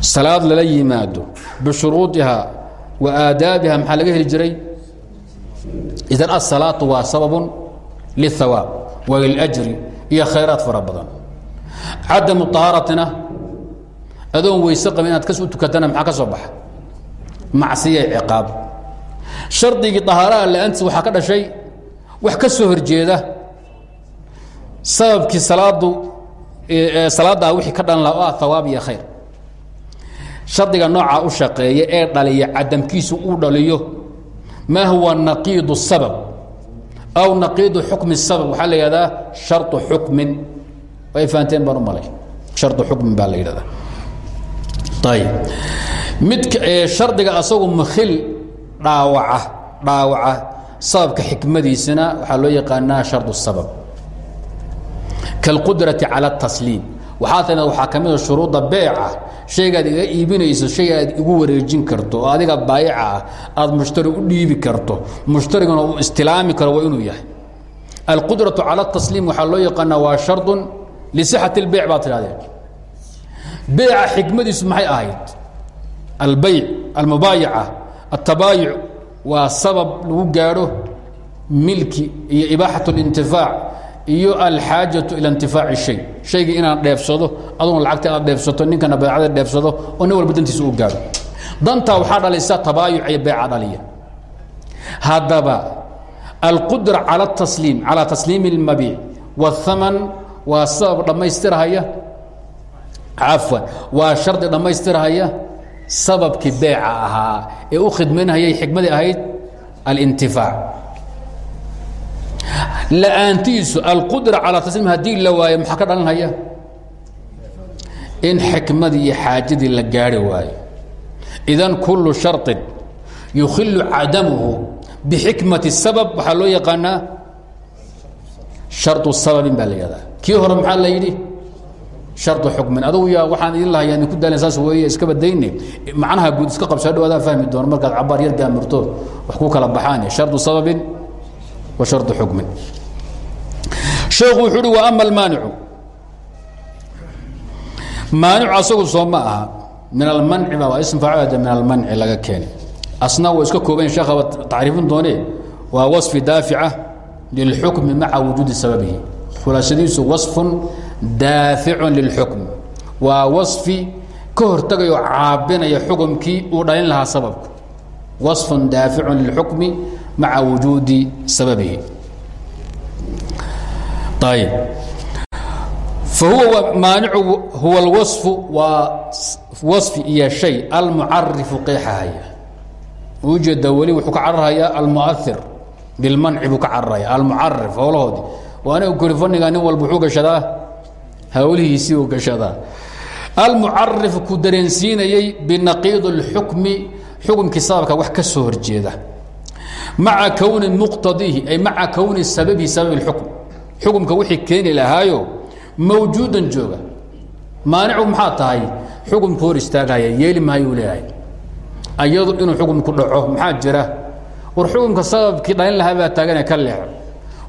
Salaad lala yimaado bishuruudiha wa aadaabiha maxaa laga heli jiray? Idan asalaatu waa sababun liلhawaab wa liljri iyo khayraad fara badan. Cadamu طahaaratina adoon weyse qabin inaad kas tukatana maxaa ka baxa? Macsiya ciqaab. Shardigii طahaaraha la'aantiis waxaa ka dhashay wax ka horjeeda sababkii salaadu salaaddaa wixii ka dhalan laha o ah hawaab khayr. Shardiga noocaa u shaqeeya ee dhaliya cadamkiisu uu dhaliyo maa huwa naqiidu sabab aw naqiidu xukmi sabab waxaa la yihahdaa sharu xukmin. Ay fahanteen baan malay. Sharu xukmin baa la yidhahdaa. Ayb midka shardiga asagu makhil dhaawaca dhaawaca sababka xikmadiisana waxaa loo yaqaanaa sharu sabab. Kalqudrati cala اtasliim waxaa ta waxaa ka mida ah shuruudda beeca shaygaad iga iibinayso shay aad igu wareejin karto oo adiga baayica ah aad mushtari u dhiibi karto mushtariguna uu istilaami karo waa inuu yahay alqudraةu calى الtasliim waxaa loo yaqaanaa waa shardu lisixaة اlbeyc baad tidhahdeen beyca xikmadiisu maxay ahayd albeyc almubaayaca الtabaayic waa sabab lagu gaadho milki iyo ibaaxaة اlintifaac iyo alxaajaةu ilى intifaaci shay shaygii inaan dheefsado aduna lacagta aad dheefsato ninkana beecada dheefsado oo nin walba dantiisa u gaadho dantaa waxaa dhalisa tabaayuc iyo beeca dhaliya haddaba alqudra calى الtasliim calى tasliim اlmabiic wالhaman waa sabab dhammaystirhaya cafwan waa shardi dhammaystirhaya sababkii beeca ahaa ee u khidmaynhayay xikmadii ahayd alintifaac la'aantiisu alqudra calaa tasliim haddii la waayo maxaa ka dhalanhaya in xikmadii iyo xaajadii la gaari waayo. Idan kullu sharin yukhilu cadamuhu bixikmati sabab waxaa loo yaqaanaa sharu sababin baa la kii hore maxaa la yidhi? Sharu xukmin. Adugu yaa waxaan idin lahayaa idinku daalin saas weeye iska badayne. Macnaha guud iska qabsoo dhawaada fahmi doono markaad cabaar yar gaamurto wax ku kala baxaane sharu sababin wa sharطu xukmin. Sheekhu wuxuu uhi wa ama almaanicu maanicu asagu soo aha min almanci ba waa ism faacilada min almanci laga keenay asna waa iska kooban sheekhaba tacriifin doonee? Waa wasfi daafica lilxukmi maca wujuudi sababihi. Khulaasadiisu wasfun daaficun lilxukm. Waa wasfi ka hortagayoo caabinaya xukumkii uu dhalin lahaa sababku. Wasfun daaficun lilxukmi maca wujuudi sababihi ayb fahuwa maanicu huwa alwaصfu waa waصfi iyo shay almucarifu qeexahaya ujeeda weli wuxuu ka cararhayaa almuair bilmanci buu ka cararhaya almucarif howlahoodii oo aniga kuri faniga nin walba wuxuu gashadaa hawlihiisii uu gashadaa almucarif ku dareensiinayey binaqiid اlxukmi xukumkii sababka wax ka soo horjeeda maca kowni muqtadiihi ay maca kowni sababihi sabab اlxukm xukumka wixii keeni lahaayo mawjuudan jooga. Maanicu maxaa tahay? Xukumku hor istaagaya yeeli maayuu leeyahay. Ayadu inuu xukumku dhaco maxaa jira? War xukumka sababkii dhalin lahaa baa taagane ka leexo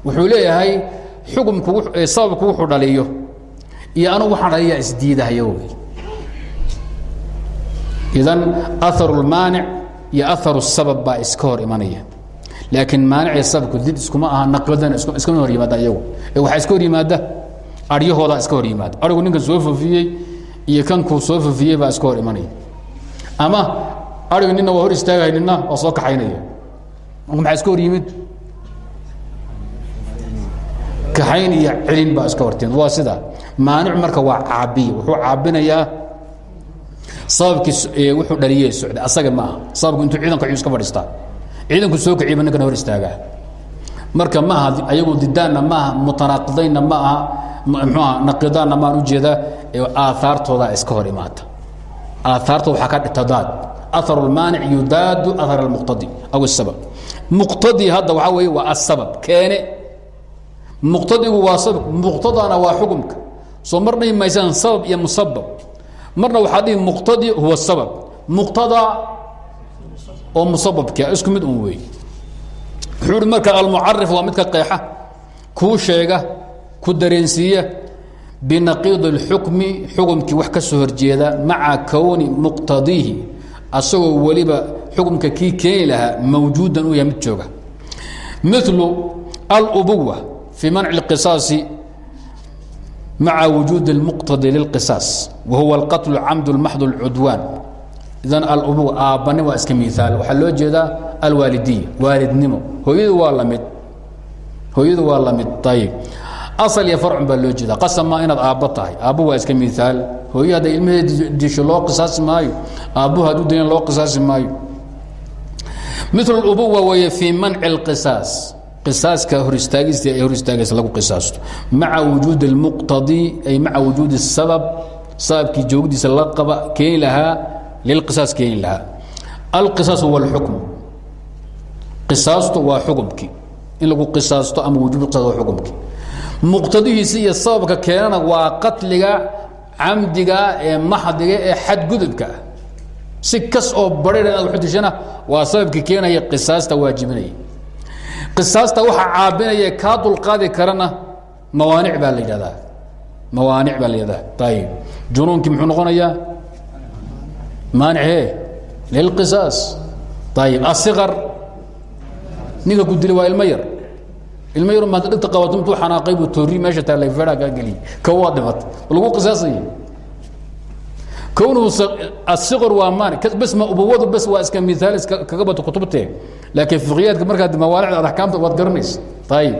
wuxuu leeyahay xukumku sababku wuxuu dhaliyo. Iyo anugu waxaan dhaliyaa isdiidahayo idan aharu lmaanic iyo aharu sabab baa iska hor imanaya laakiin maanici sababku did iskuma aha naqidana iskama hor yimaada iyagu. Ee waxaa iska hor yimaada aryahoodaa iska hor yimaada. Arigu ninkan soo fofiyey iyo kankuu soo fofiyey baa iska hor imanaya. Ama arigu nina waa hor istaagaya nina waa soo kaxaynaya. Maxaa iska hor yimid? Kaxayn iyo celin baa iska hor timid waa sida. Maanic marka waa caabiy wuxuu caabinayaa sababkii wuxuu dhaliye socday asaga ma aha sababku intuu ciidanka iska fadhiistaa ciidanku soo kiciiba ninkan hor istaagaa. Marka ma aha ayagu didaanna ma aha mutanaaqidaynna ma aha mxuuaha naqidaanna maan u jeedaa aahaartoodaa iska hor imaata. Aahaartooda waxaa ka dhitadaad aharu lmaanic yudaadu ahar almuqtadi aw asabab muqtadi hadda waxaa weeye waa asabab keene. Muqtadigu waa sabab muqtadana waa xukumka. Soo mar dhihi maysaan sabab iyo musabab marna waxaa dhihi muqtadi huwa sabab. Muqtada oo musababkia isku mid un wey wuxuu hi marka almucarif waa midka qeexa kuu sheega ku dareensiiya binaqiidi اlxukmi xukumkii wax ka soo horjeeda maca kowni muqtadiihi asagoo weliba xukumka kii keeni lahaa mawjuudan uu yahay mid jooga milu alubuwa fii manci اlqisaasi maca wujuudi اlmuqtadi lilqisaas wa huwa alqatlu camd maxd اlcudwaan idan alubuwa aabbanimo waa iska miaal waxaa loo jeedaa alwaalidiya waalidnimo hooyadu waa lamid hooyadu waa lamid ayib asal iyo farcun baa loo jeeda qasama inaad aabbo tahay aabbu waa iska miaal hooye hadday ilmaheeda disho loo qisaasi maayo aabbuhu hadduu dayan loo qisaasi maayo mil ubuwa weeye fii manci اlqisaas qisaaska hor istaagista ee hor istaagaysa lagu qisaasto maca wujuudi اlmuqtadi ay maca wujuudi الsabab sababkii joogdiisa la qaba keeni lahaa lilqisaas keeni lahaa alqisaas huwa اlxukm qisaastu waa xukumkii in lagu qisaasto ama wujuub qisaas waa xukumkii muqtadihiisi iyo sababka keenana waa qatliga camdiga ee maxdiga ee xadgudubka ah si kas oo barhar inaad waxu dishana waa sababkii keenaya qisaasta waajibinaya qisaasta waxaa caabinaya kaa dulqaadi karana mawaanic baa la yidhahdaa mawaanic baa la yidhahdaa ayib junuunkii muxuu noqonayaa maanic he lilqisaas ayib asiqar ninka ku dili waa ilmo yar. Ilmo yar maanta dhegta qabato intuu xanaaqay buu toorri meesha taallay feedhaa kaa geliyey kow waa dhimatay lagu qisaasaya kownuhu asiqar waa maani bes ma ubawadu bes waa iska miaal iska kaga bato kutubtee laakiin fiqiyaadka markaad mawaanicda ad axkaamta waad garanaysa ayib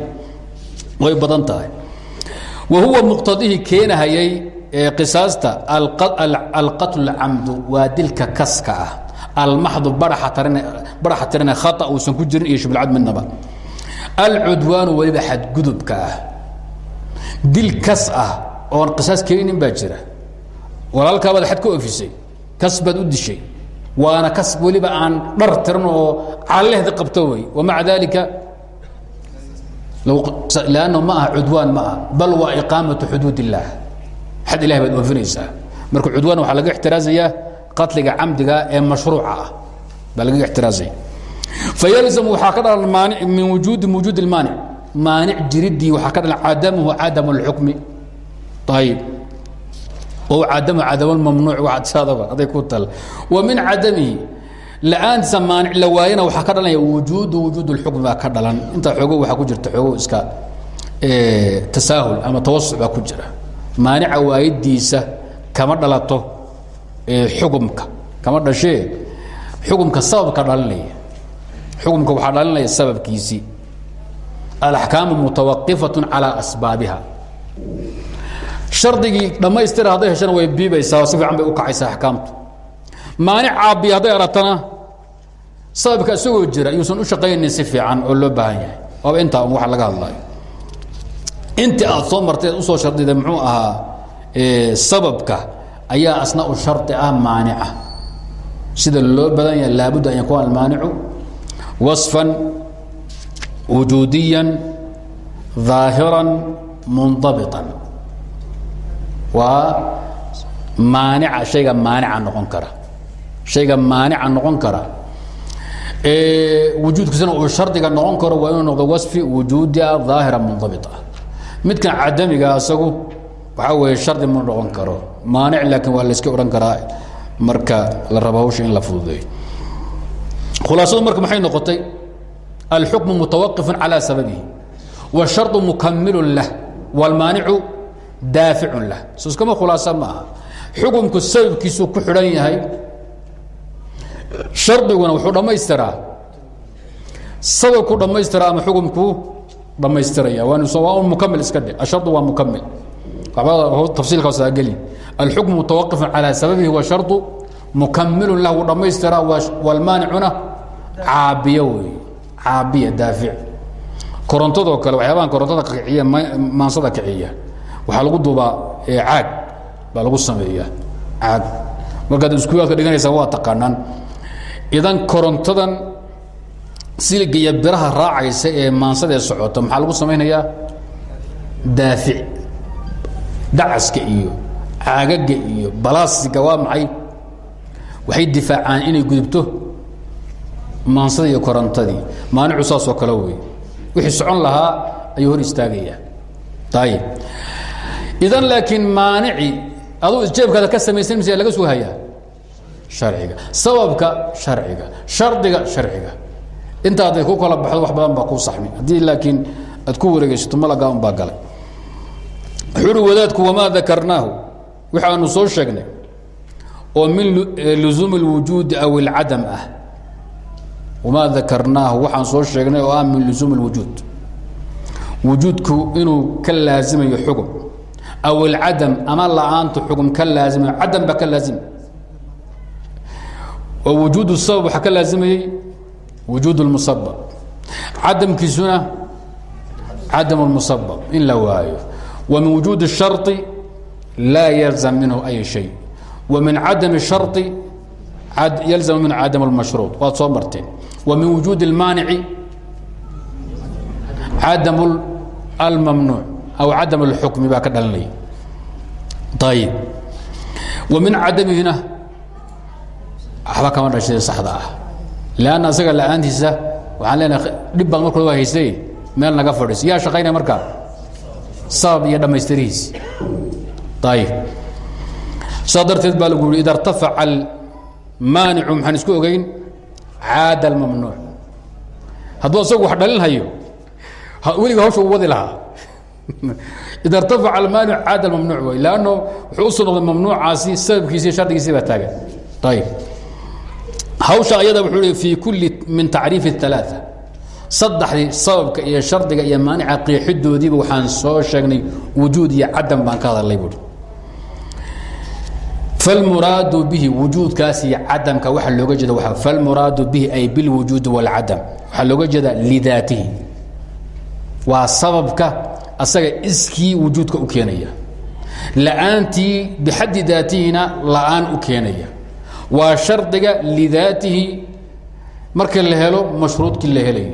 way badan tahay. Wa huwa muqtadihii keenahayay qisaasta alqatl camdu waa dilka kaska ah. Almaxdu baraxa tirina khata uusan ku jirin iyo shubulcad midnaba alcudwaanu weliba xadgudubka ah. Dil kas ah oon qisaas keeninin baa jira. Walaalkaabaad xad ka ofisay kas baad u dishay waana kas weliba aan dhar tiran oo callehda qabto wey. Wamaca dalika lanno ma aha cudwaan ma ah bal waa iqaamatu xuduud illaah xad ilahi baad oofinaysaa marka cudwaan waxaa laga ixtiraazayaa qatliga camdiga ee mashruuca ah baa laga ixtiraazaya fayalzam waxaa ka dhalan maani min wujuudi wujuud اlmaanic maanic jiridii waxaa ka dhalan cadamuhu cadam اlxukmi ayib o cadam cadam mamnuuc waadsaadaba aday ku tal wa min cadamihi la-aantiisa maanic la waayana waxaa ka dhalanaya wujuudu wujuud اlxukmi baa ka dhalan intaa xoogo waxaa ku jirta xoogo iska tasaahul ama tawasuc baa ku jira maanica waayidiisa kama dhalato xukumka kama dhashee xukumka sababka dhalinaya. Xukumka waxaa dhalinaya sababkiisii alaxkaamu mutawaqifaة calى asbaabiha. Shardigii dhammaystira hadday heshana way biibaysaa si fiican bay u kacaysaa axkaamtu. Maanic caabiya hadday aratana sababka isagoo jira yuusan u shaqaynin si fiican oo loo baahan yahay. Waaba intaa un waxa laga hadlayo intii aad soo martay ad usoo shardida muxuu ahaa sababka ayaa asna u shardi ah maanica sida loo badan yahay laabudda an yakuuna almaanicu waصفا wujuudiya ظaahiran mundabiطan waa maanica shayga maanica noqon kara shayga maanica noqon kara wujuudkiisana uu shardiga noqon karo waa inuu noqdo wasfi wujuudia daahira mundabit ah midkan cadamiga asagu waxaa weeye shardi ma noqon karo. Maanic laakiin waa layska odhan karaa marka la rabo hawsha in la fududeeyo. Khulaasadu marka maxay noqotay? Alxukmu mutawaqifun calaa sababihi. Wsharطu mukamilun lah. Wاlmaanicu daaficun lah. So khulaasa ma xukumku sababkiisuu ku xidhan yahay shardiguna wuxuu dhammaystiraa. Sababku dhammaystiraa ama xukumku dhammaystiraya waa mukamil iska dhe ashardu waa mukamil tafsiilka hoosaa geli alxukmu mutawaqifun calى sababihi washardu mukamilun lah wuu dhammaystiraa walmaanicuna caabiyo wey caabiya daafic. Korontadoo kale waxyaabahan korontada kiciya maansada kiciya. Waxaa lagu duubaa caag baa lagu sameeyaa caag markaad iskuulaadka dhiganaysaa waa taqaanaan. Idan korontadan siliga iyo biraha raacaysa ee maansadaee socota maxaa lagu samaynayaa? Daafic. Dacaska iyo caagaga iyo balaasiga waa maxay? Waxay difaacaan inay gudubto maansada iyo korontadii. Maanicu saasoo kale wey wixii socon lahaa ayuu hor istaagayaa. Ayib idan laakiin maanici aduu isjeebkaada ka samaysan mise laga soo hayaa? Harciga sababka harciga shardiga sharciga inta hadday ku kala baxdo wax badan baa kuu saxmi haddii laakiin aad ku wareegaysato malagaa un baa galay xuri wadaadku wamaa dakarnaahu waxaanu soo sheegnay oo min luzuumi اlwujuudi aw اlcadam ah wamaa dakarnaahu waxaan soo sheegnay oo ah min luzuumi اlwujuud wujuudku inuu ka laazimayo xugum aw اlcadam ama la-aantu xugum ka laazimayo cadam baa ka laazima oo wujuud sabab waxaa ka laazimayey wujuud اlmusabab cadamkiisuna cadam اlmusabab in la waayo wa min wujuud الsharطi laa yalzam minhu ay shay wa min cadam الsharطi yalzam minhu cadam اlmashruuط waad soo marteen wa min wujuud اlmaanici cadam almamnuuc aw cadam اlxukmi baa ka dhalanaya ayib wa min cadamihina waxba kama dhashay saxda ah lanna asaga la'aantiisa waxaan leenahay dhib baad markooda waa haystay meel naga fadhiiso yaa shaqaynaya markaa sabab iyo dhammaystirihiisi ayib saa darteed baa lagu yihi ida irtafaca almaanicu maxaan isku ogeyn caada almamnuuc hadduu asagu wax dhalin hayo weliga hawsha u wadi lahaa ida irtafaca almaanicu caada almamnuuc wey lanno wuxuu u soo noqday mamnuucaasi sababkiisi iyo shardigiisii baa taagan ayib hawsha ayada wuxuu i fii kulli min tacriif الثalaaثة saddexdii sababka iyo shardiga iyo maanica qiixidoodiiba waxaan soo sheegnay wujuud iyo cadam baan ka hadalnay buui falmuraadu bihi wujuudkaas iyo cadamka waxaa looga jeeda waa falmuraadu bihi ay bilwujuudi wاlcadam waxaa looga jeeda lidaatihi waa sababka asaga iskii wujuudka u keenaya la'aantii bixaddi daatihina la'aan u keenaya waa shardiga lidaatihi. Marka la helo mashruudkii la helayo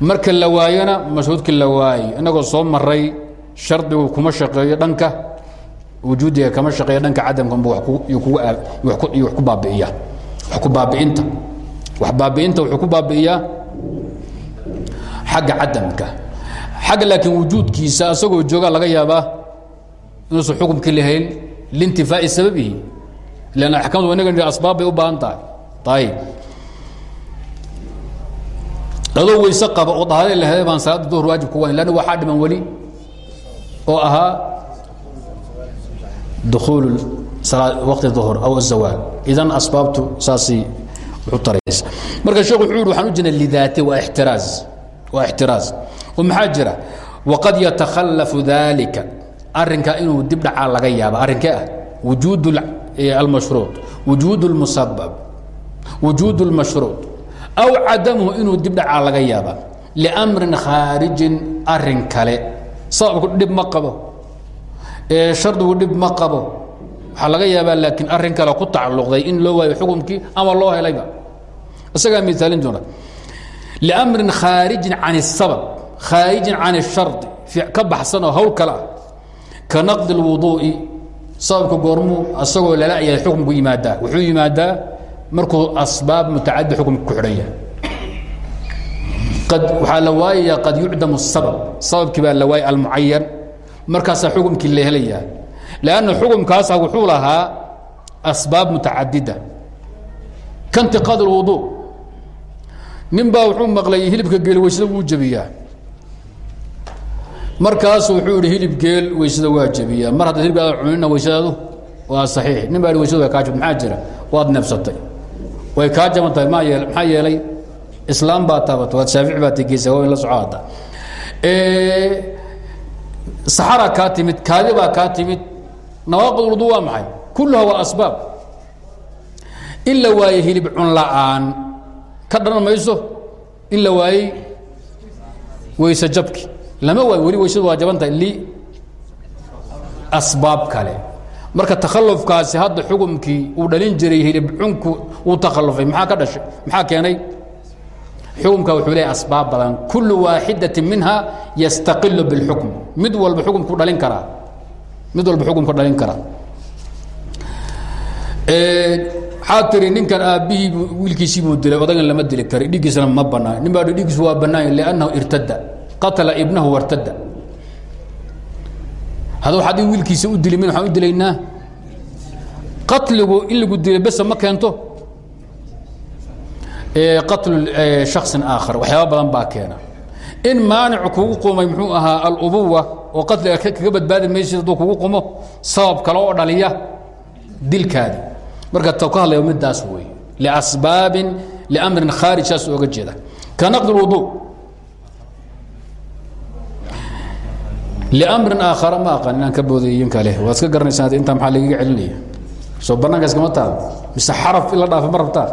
marka la waayona mashruudkii la waayo inagoo soo maray shardigu kuma shaqeeyo dhanka wujuudiga kama shaqeeyo dhanka cadamkanba wax ku baabi'iya. Wax ku baabi'inta. Wax baabi'inta wuxuu ku baabi'iyaa xagga cadamka. Xagga laakiin wujuudkiisa asagoo joogaa laga yaabaa inuusan xukumkii la helin liintifaa'i sababihi lan axkaamdu inaga asbaab bay u baahan tahay ayib adoo weyse qaba oo dahaada la helay baan salaada duhur waajib ku wayn lanna waxaa dhiman weli oo ahaa dukhuul waqti duhur aw azawaal idan asbaabtu saasay wuxu taraysa marka sheekhu wuxuu yidhi waxaan u jirnay lidaati waa ixtiraaz waa ixtiraaz oo maxaa jira waqad yatakhallafu dalika arrinkaa inuu dib dhacaa laga yaaba arrinkee ah wujuud almashruuط wujuud اlmusabab wujuud اlmashruuط aw cadamuhu inuu dib dhacaa laga yaaba liamrin khaarijin arin kale sababku dhib ma qabo shardigu dhib ma qabo waxaa laga yaabaa laakiin arin kale ku tacalluqday in loo waayo xukumkii ama loo helayba isagaa miaalin doona liamrin khaarijin can الsabab khaarijin can الshardi ka baxsan oo hawl kale ah ka naqdi اlwuduu'i sababka goormuu asagoo lala yahay xukumku yimaadaa wuxuu yimaadaa markuu asbaab mutacadi xukumka ku xidhan yahay waxaa la waayaya qad yucdam الsabab sababkii baa la waayay almucayan markaasaa xukumkii la helayaa lanna xukumkaasa wuxuu lahaa asbaab mutacadida kaintiqaad اlwudu nin baa wuxuu maqlay hilibka geel weysada wuu jebiyaa markaasu wuxuu ihi hilib geel weysada waa jebiyaa. Mar haddaad hilibkaada cunina weysadaadu waa saxiix. Nin baa weysadu way kaa jabtay maxaa jira? Waad neebsatay way kaa jaban tahay maa yeel maxaa yeelay islaam baa taabatay waad shaafici baa tegeysa waa in la soco hadda. Saxara kaa timid kaadi baa kaa timid nawaaqid urdu waa maxay? Kulluha waa asbaab. In la waaye hilib cun la'aan ka dharan mayso in la waayey weyse jabki lama waayo weli weysadu waa jabantahay li asbaab kale. Marka takhallufkaasi hadda xukumkii uu dhalin jiray hilib cunku uu takhallufay maxaa ka dhashay? Maxaa keenay? Xukumka wuxuu leeyahy asbaab badan. Kullu waaxidatin minha yastaqilu biاlxukm mid walba xukumku dhalin karaa. Mid walba xukumka dhalin karaa. Waxaa tiri ninkan aabbihii wiilkiisii buu dilay odagan lama dili kari dhiiggiisana ma banaan nin baa dhiiggiisu waa bannaan liannahu irtada qatala ibnahu wartada hada waxaad wiilkiisa u dili min waxaan u dilaynaa. Qatligu in lagu dilay besa ma keento? Qatlu shaksin aakhar waxyaaba badan baa keena. In maanicu kugu qumay muxuu ahaa alubuwa oo qatliga kaga badbaadi maysid hadduu kugu qumo sabab kale oo dhaliya dilkaadi. Marka ta ka hadlaya midaas wey liasbaabin liamrin khaarij saas ooga jeeda. Ka naqd اlwudu limrin aakhara ma aqan inaan ka boodayin kale waad iska garanaysaa ad intaa maxaa lagaga celinaya soo bannaanka iskama taal mise xaraf in la dhaafa ma rabtaa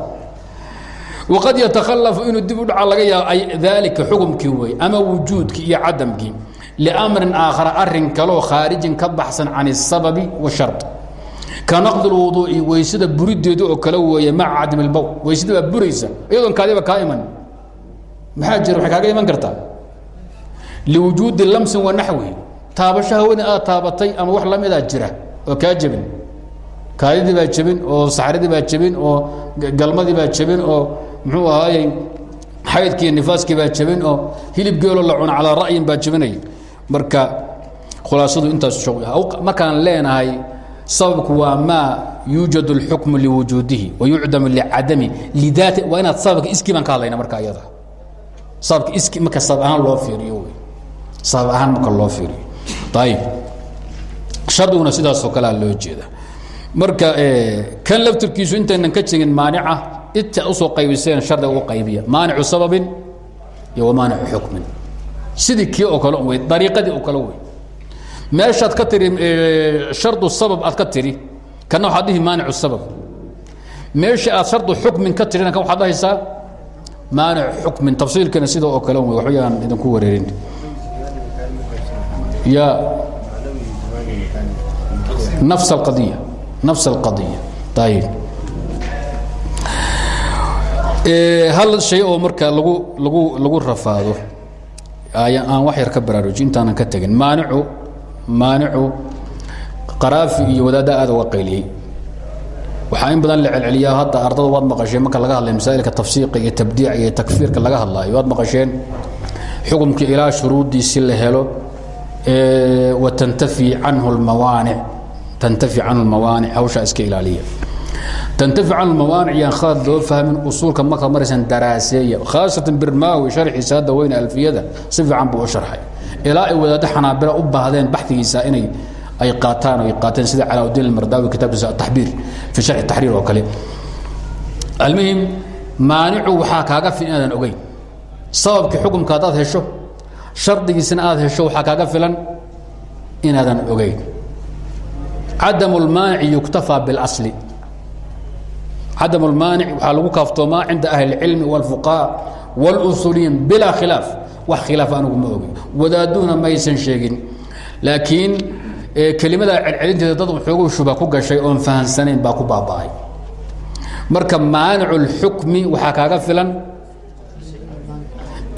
waqad yatakhalafu inuu dib u dhaca laga yaabo daalika xukumkii wey ama wujuudkii iyo cadamkii liamrin aakhara arrin kaleoo khaarijin ka baxsan can اsababi washar ka naqdi lwuduuci weysada burideeda oo kale weeye maca cadam ilbow weysada baa buraysa iyadoon kaadiba kaa iman maxaa jira waxay kaaga iman kartaa liwujuudi lamsin wanaxwihi taabasho hawada aad taabatay ama wax lamidaa jira oo kaa jebin kaadidii baa jebin oo saxradii baa jebin oo galmadii baa jebin oo muxuu ahaayey xaydkii nifaaskii baa jebin oo hilib geeloo la cuno calaa ra'yin baa jebinaya marka khulaasadu intaas markaan leenahay sababku waa maa yuujad اlxukmu liwujuudihi wayucdamu licadami lidaati waa inaad sababka iskii baan ka hadlayna marka iyada. Sababka iski marka sabab ahaan loo fiiriyo sabab ahaan marka loo fiiriyo ayib shardiguna sidaasoo kalea loo jeeda marka kan laftirkiisu intaynan ka jegin maanica inta u soo qaybiseen shardiga u qaybiya maanicu sababin iyo wamaanicu xukmin. Sidii kii oo kale wey dariiqadii oo kale wey meeshaad ka tiri shardu sabab aad ka tiri kana waxaad dhihi maanicu sabab. Meesha aad shardu xukmin ka tirina kan waxaad dhahaysaa maanic xukmin. Tafsiilkana sida oo kale wey waxba yaan idinku wareerin ya nafs alqadiya nafs alqadiya ayib hal shay oo marka lagu lagu lagu rafaado aan wax yar ka baraaruji intaanan ka tegin maanicu maanicu qaraafi iyo wadaadda aad uga qayliyey waxaa in badan la celceliyaa hadda ardada waad maqasheen marka laga hadlay masaa'ilka tafsiiqa iyo tabdiica iyo takfiirka laga hadlaayo waad maqasheen xukumkii ilaa shuruuddiisi la helo tantafi canhu lmawaanic tantafi canhu lmawaanic hawshaa iska ilaaliya. Tantafi canhu lmawaanic yaan khalad loo fahmin usuulka markaad maraysan daraaseeya khaasatan birmaawi sharxiisa hadda weyne alfiyada si fiican buu u sharxay. Ilaa ay wadaaddo xanaabila u baahdeen baxdigiisa inay ay qaataan ay qaateen sida calaauddiin almardaawi kitaabkiisa ataxbiir fi sharxi taxriir oo kale. Almuhim maanicu waxaa kaaga filan inaadan ogeyn. Sababkii xukumka haddaad hesho shardigiisana aad hesho waxaa kaaga filan inaadan ogeyn cadamu lmaanici yuktafaa biاlasli cadamu lmaanic waxaa lagu kaaftoomaa cinda ahli اlcilmi wاlfuqaha wاlusuuliyiin bilaa khilaaf wax khilaaf anigu ma ogi wadaaduhuna maysan sheegin laakiin kelimada celcelinteeda dad xoogu shuba ku gashay oon fahansanayn baa ku baaba'ay marka maanicu اlxukmi waxaa kaaga filan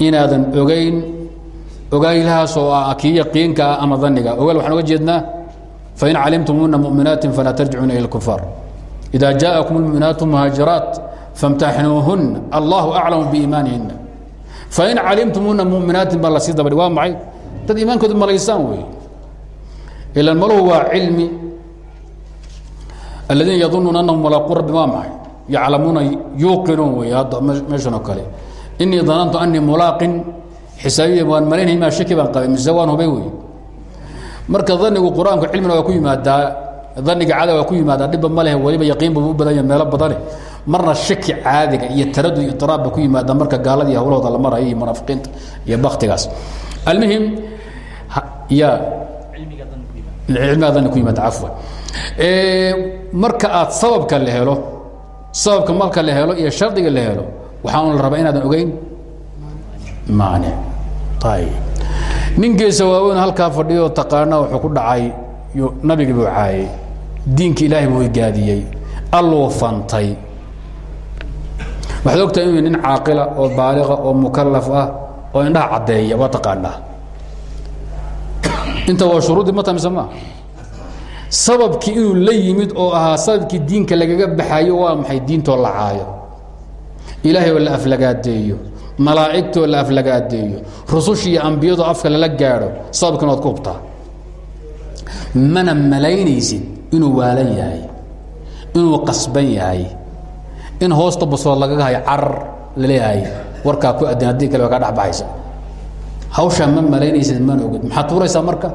inaadan ogeyn ogaahilahaas oo ah kii yaqiinka ah ama daniga ogaal waxaan oga jeednaa fain calimtumuna muminaatin falaa tarjicuuna ila اkufaar ida jaakum اlmuminaatu muhaajiraat famtaxinuuhuna allahu aclamu biiimaanihina fain calimtumuuna muminaatin baa la sii dabadhi. Waa maxay? Dad iimaankooda malaysaan wey ilan maluhu waa cilmi. Aladiina yadunuuna anahum malaaquu rabbi waa maxay? Yaclamuuna yuuqinuun wey hadda meeshan oo kale. Inii danantu anii mulaaqin xisaabiya waan malaynay maa shaki baan qabay mise waan hubay wey marka danigu qur'aanku cilmina waa ku yimaadaa daniga caada waa ku yimaadaa dhibba ma leh weliba yaqiin buu u badanya meelo badane marna shaki caadiga iyo taradu iyo itiraabba ku yimaada marka gaaladii hawlahooda la maraya iyo munaafiqiinta iyo baktigaas almuhim ya. Cilmiga dani ku yimaada. Cafwan marka aad sababka la helo sababka marka la helo iyo shardiga la helo waxaan la rabaa inaadan ogeyn? Maanic ayib ninkiisa waaweyn halkaa fadhiyo taqaana wuxuu ku dhacay nabigii buu caayey diinka ilaahay buu gaadiyey. Alluu fantay. Waxaad ogtahay inuu nin caaqila oo baaliqa oo mukalaf ah oo indhaha caddeeya waa taqaanaa. Inta waa shuruuddii ma tamise maa sababkii inuu la yimid oo ahaa sababkii diinka lagaga baxayo waa maxay? Diintoo la caayo. Ilaahay oo la aflagaadeeyo malaa'igtoo la aflagaadeeyo rusush iyo ambiyadoo afka lala gaadho sababkiina waad ku hubtaa. Mana malaynaysid inuu waalan yahay inuu qasban yahay in hoosta basood lagaga hayo carar la leeyahay warkaa ku adin haddii kale waa kaa dhexbaxaysa. Hawshaa ma malaynaysid mana ogid. Maxaad tuuraysaa marka?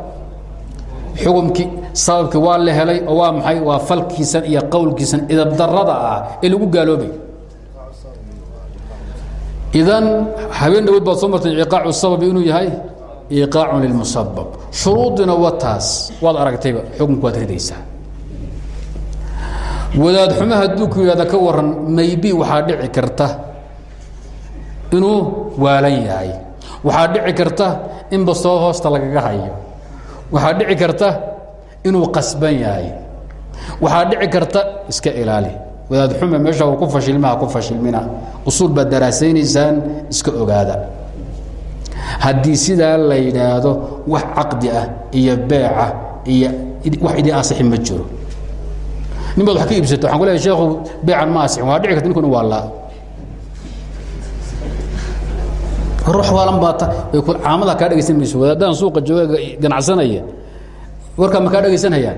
Xukumkii sababkii waa la helay oo waa maxay? Waa falkiisan iyo qowlkiisan idabdarada ah ee lagu gaaloobay idan habeen dhawood baad soo martay iqaacu sababi inuu yahay? Iqaacun lilmusabab shuruudina waa taas waad aragtayba xukunku waad ridaysaa. Wadaad xumo hadduu ku yihahda ka waran maybi waxaa dhici karta inuu waalan yahay. Waxaa dhici karta in bastoo hoosta lagaga hayo. Waxaa dhici karta inuu qasban yahay. Waxaa dhici karta iska ilaali wadaad xume meesha ku fashilmaha ku fashilmina. Usuul baad daraasaynaysaan iska ogaada. Haddii sidaa la yidhaahdo wax caqdi ah iyo beeca iyo wax idin asixi ma jiro. Nin baad wax ka iibsata waxan ku leeyahay sheekhu beecan ma asixin waa dhici karta ninkuna waa laa ruux waalan baa ta caamada kaa dhegaysan mayso wadaadaan suuqa jooga ganacsanaya. Warkaa ma kaa dhegaysanayaan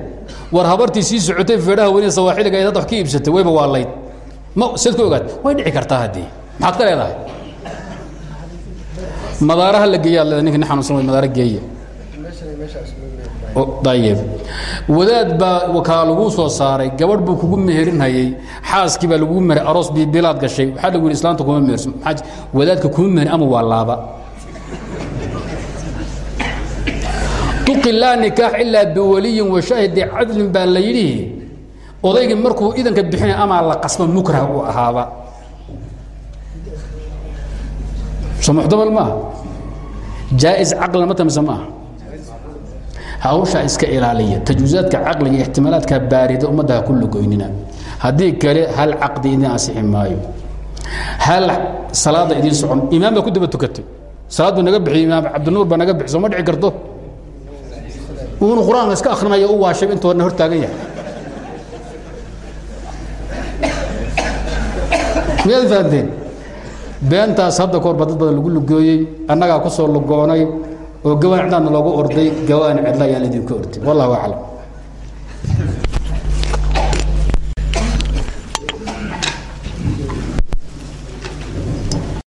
war habartii sii socotay feedhaha weyne sawaaxiliga ad wax ka iibsatay wayba waalayd ma seed ku ogaad way dhici kartaa haddii. Maxaad ka leedahay? Madaaraha la geeyaad leeda ninka ni xanuunsan way madaara geeya. Ayib wadaad baa kaa lagu soo saaray gabadh buu kugu meherinhayey xaaskii baa lagugu meheray aroos bibilaad gashay. Waxaa lagu yidhi islaanta kuma meherso. Wadaadka kuma meherin ama waa laaba duqi laa nikaax ilaa biwaliyin wa shaahidi cadlin baa la yidhi odaygii markuu idanka bixinaya amaa la qasba mukrah uu ahaaba. Soo muxtamal maaha? Jaa'is caqlan ma tamse maaha? Hawshaa iska ilaaliya tajwiizaadka caqliga ixtimaalaadka baarida ummadda ha ku lugoynina. Haddii kale hal caqdi idin asixi maayo. Hal salaada idiin socon imaam baa ku daba tukatay. Salaad buu naga bixiyey imaam cabdinuur baa naga bixi soo ma dhici karto uunu qur'aanka iska akhrinayo u waashay intoodna hor taagan yahay. Miyaad fahanteen beentaas hadda kahor ba dad badan lagu lugooyey annagaa ku soo lugoonay oo gawaan cidlaadna loogu orday gawaan cidla ayaan idinku orday. Wallahu aclam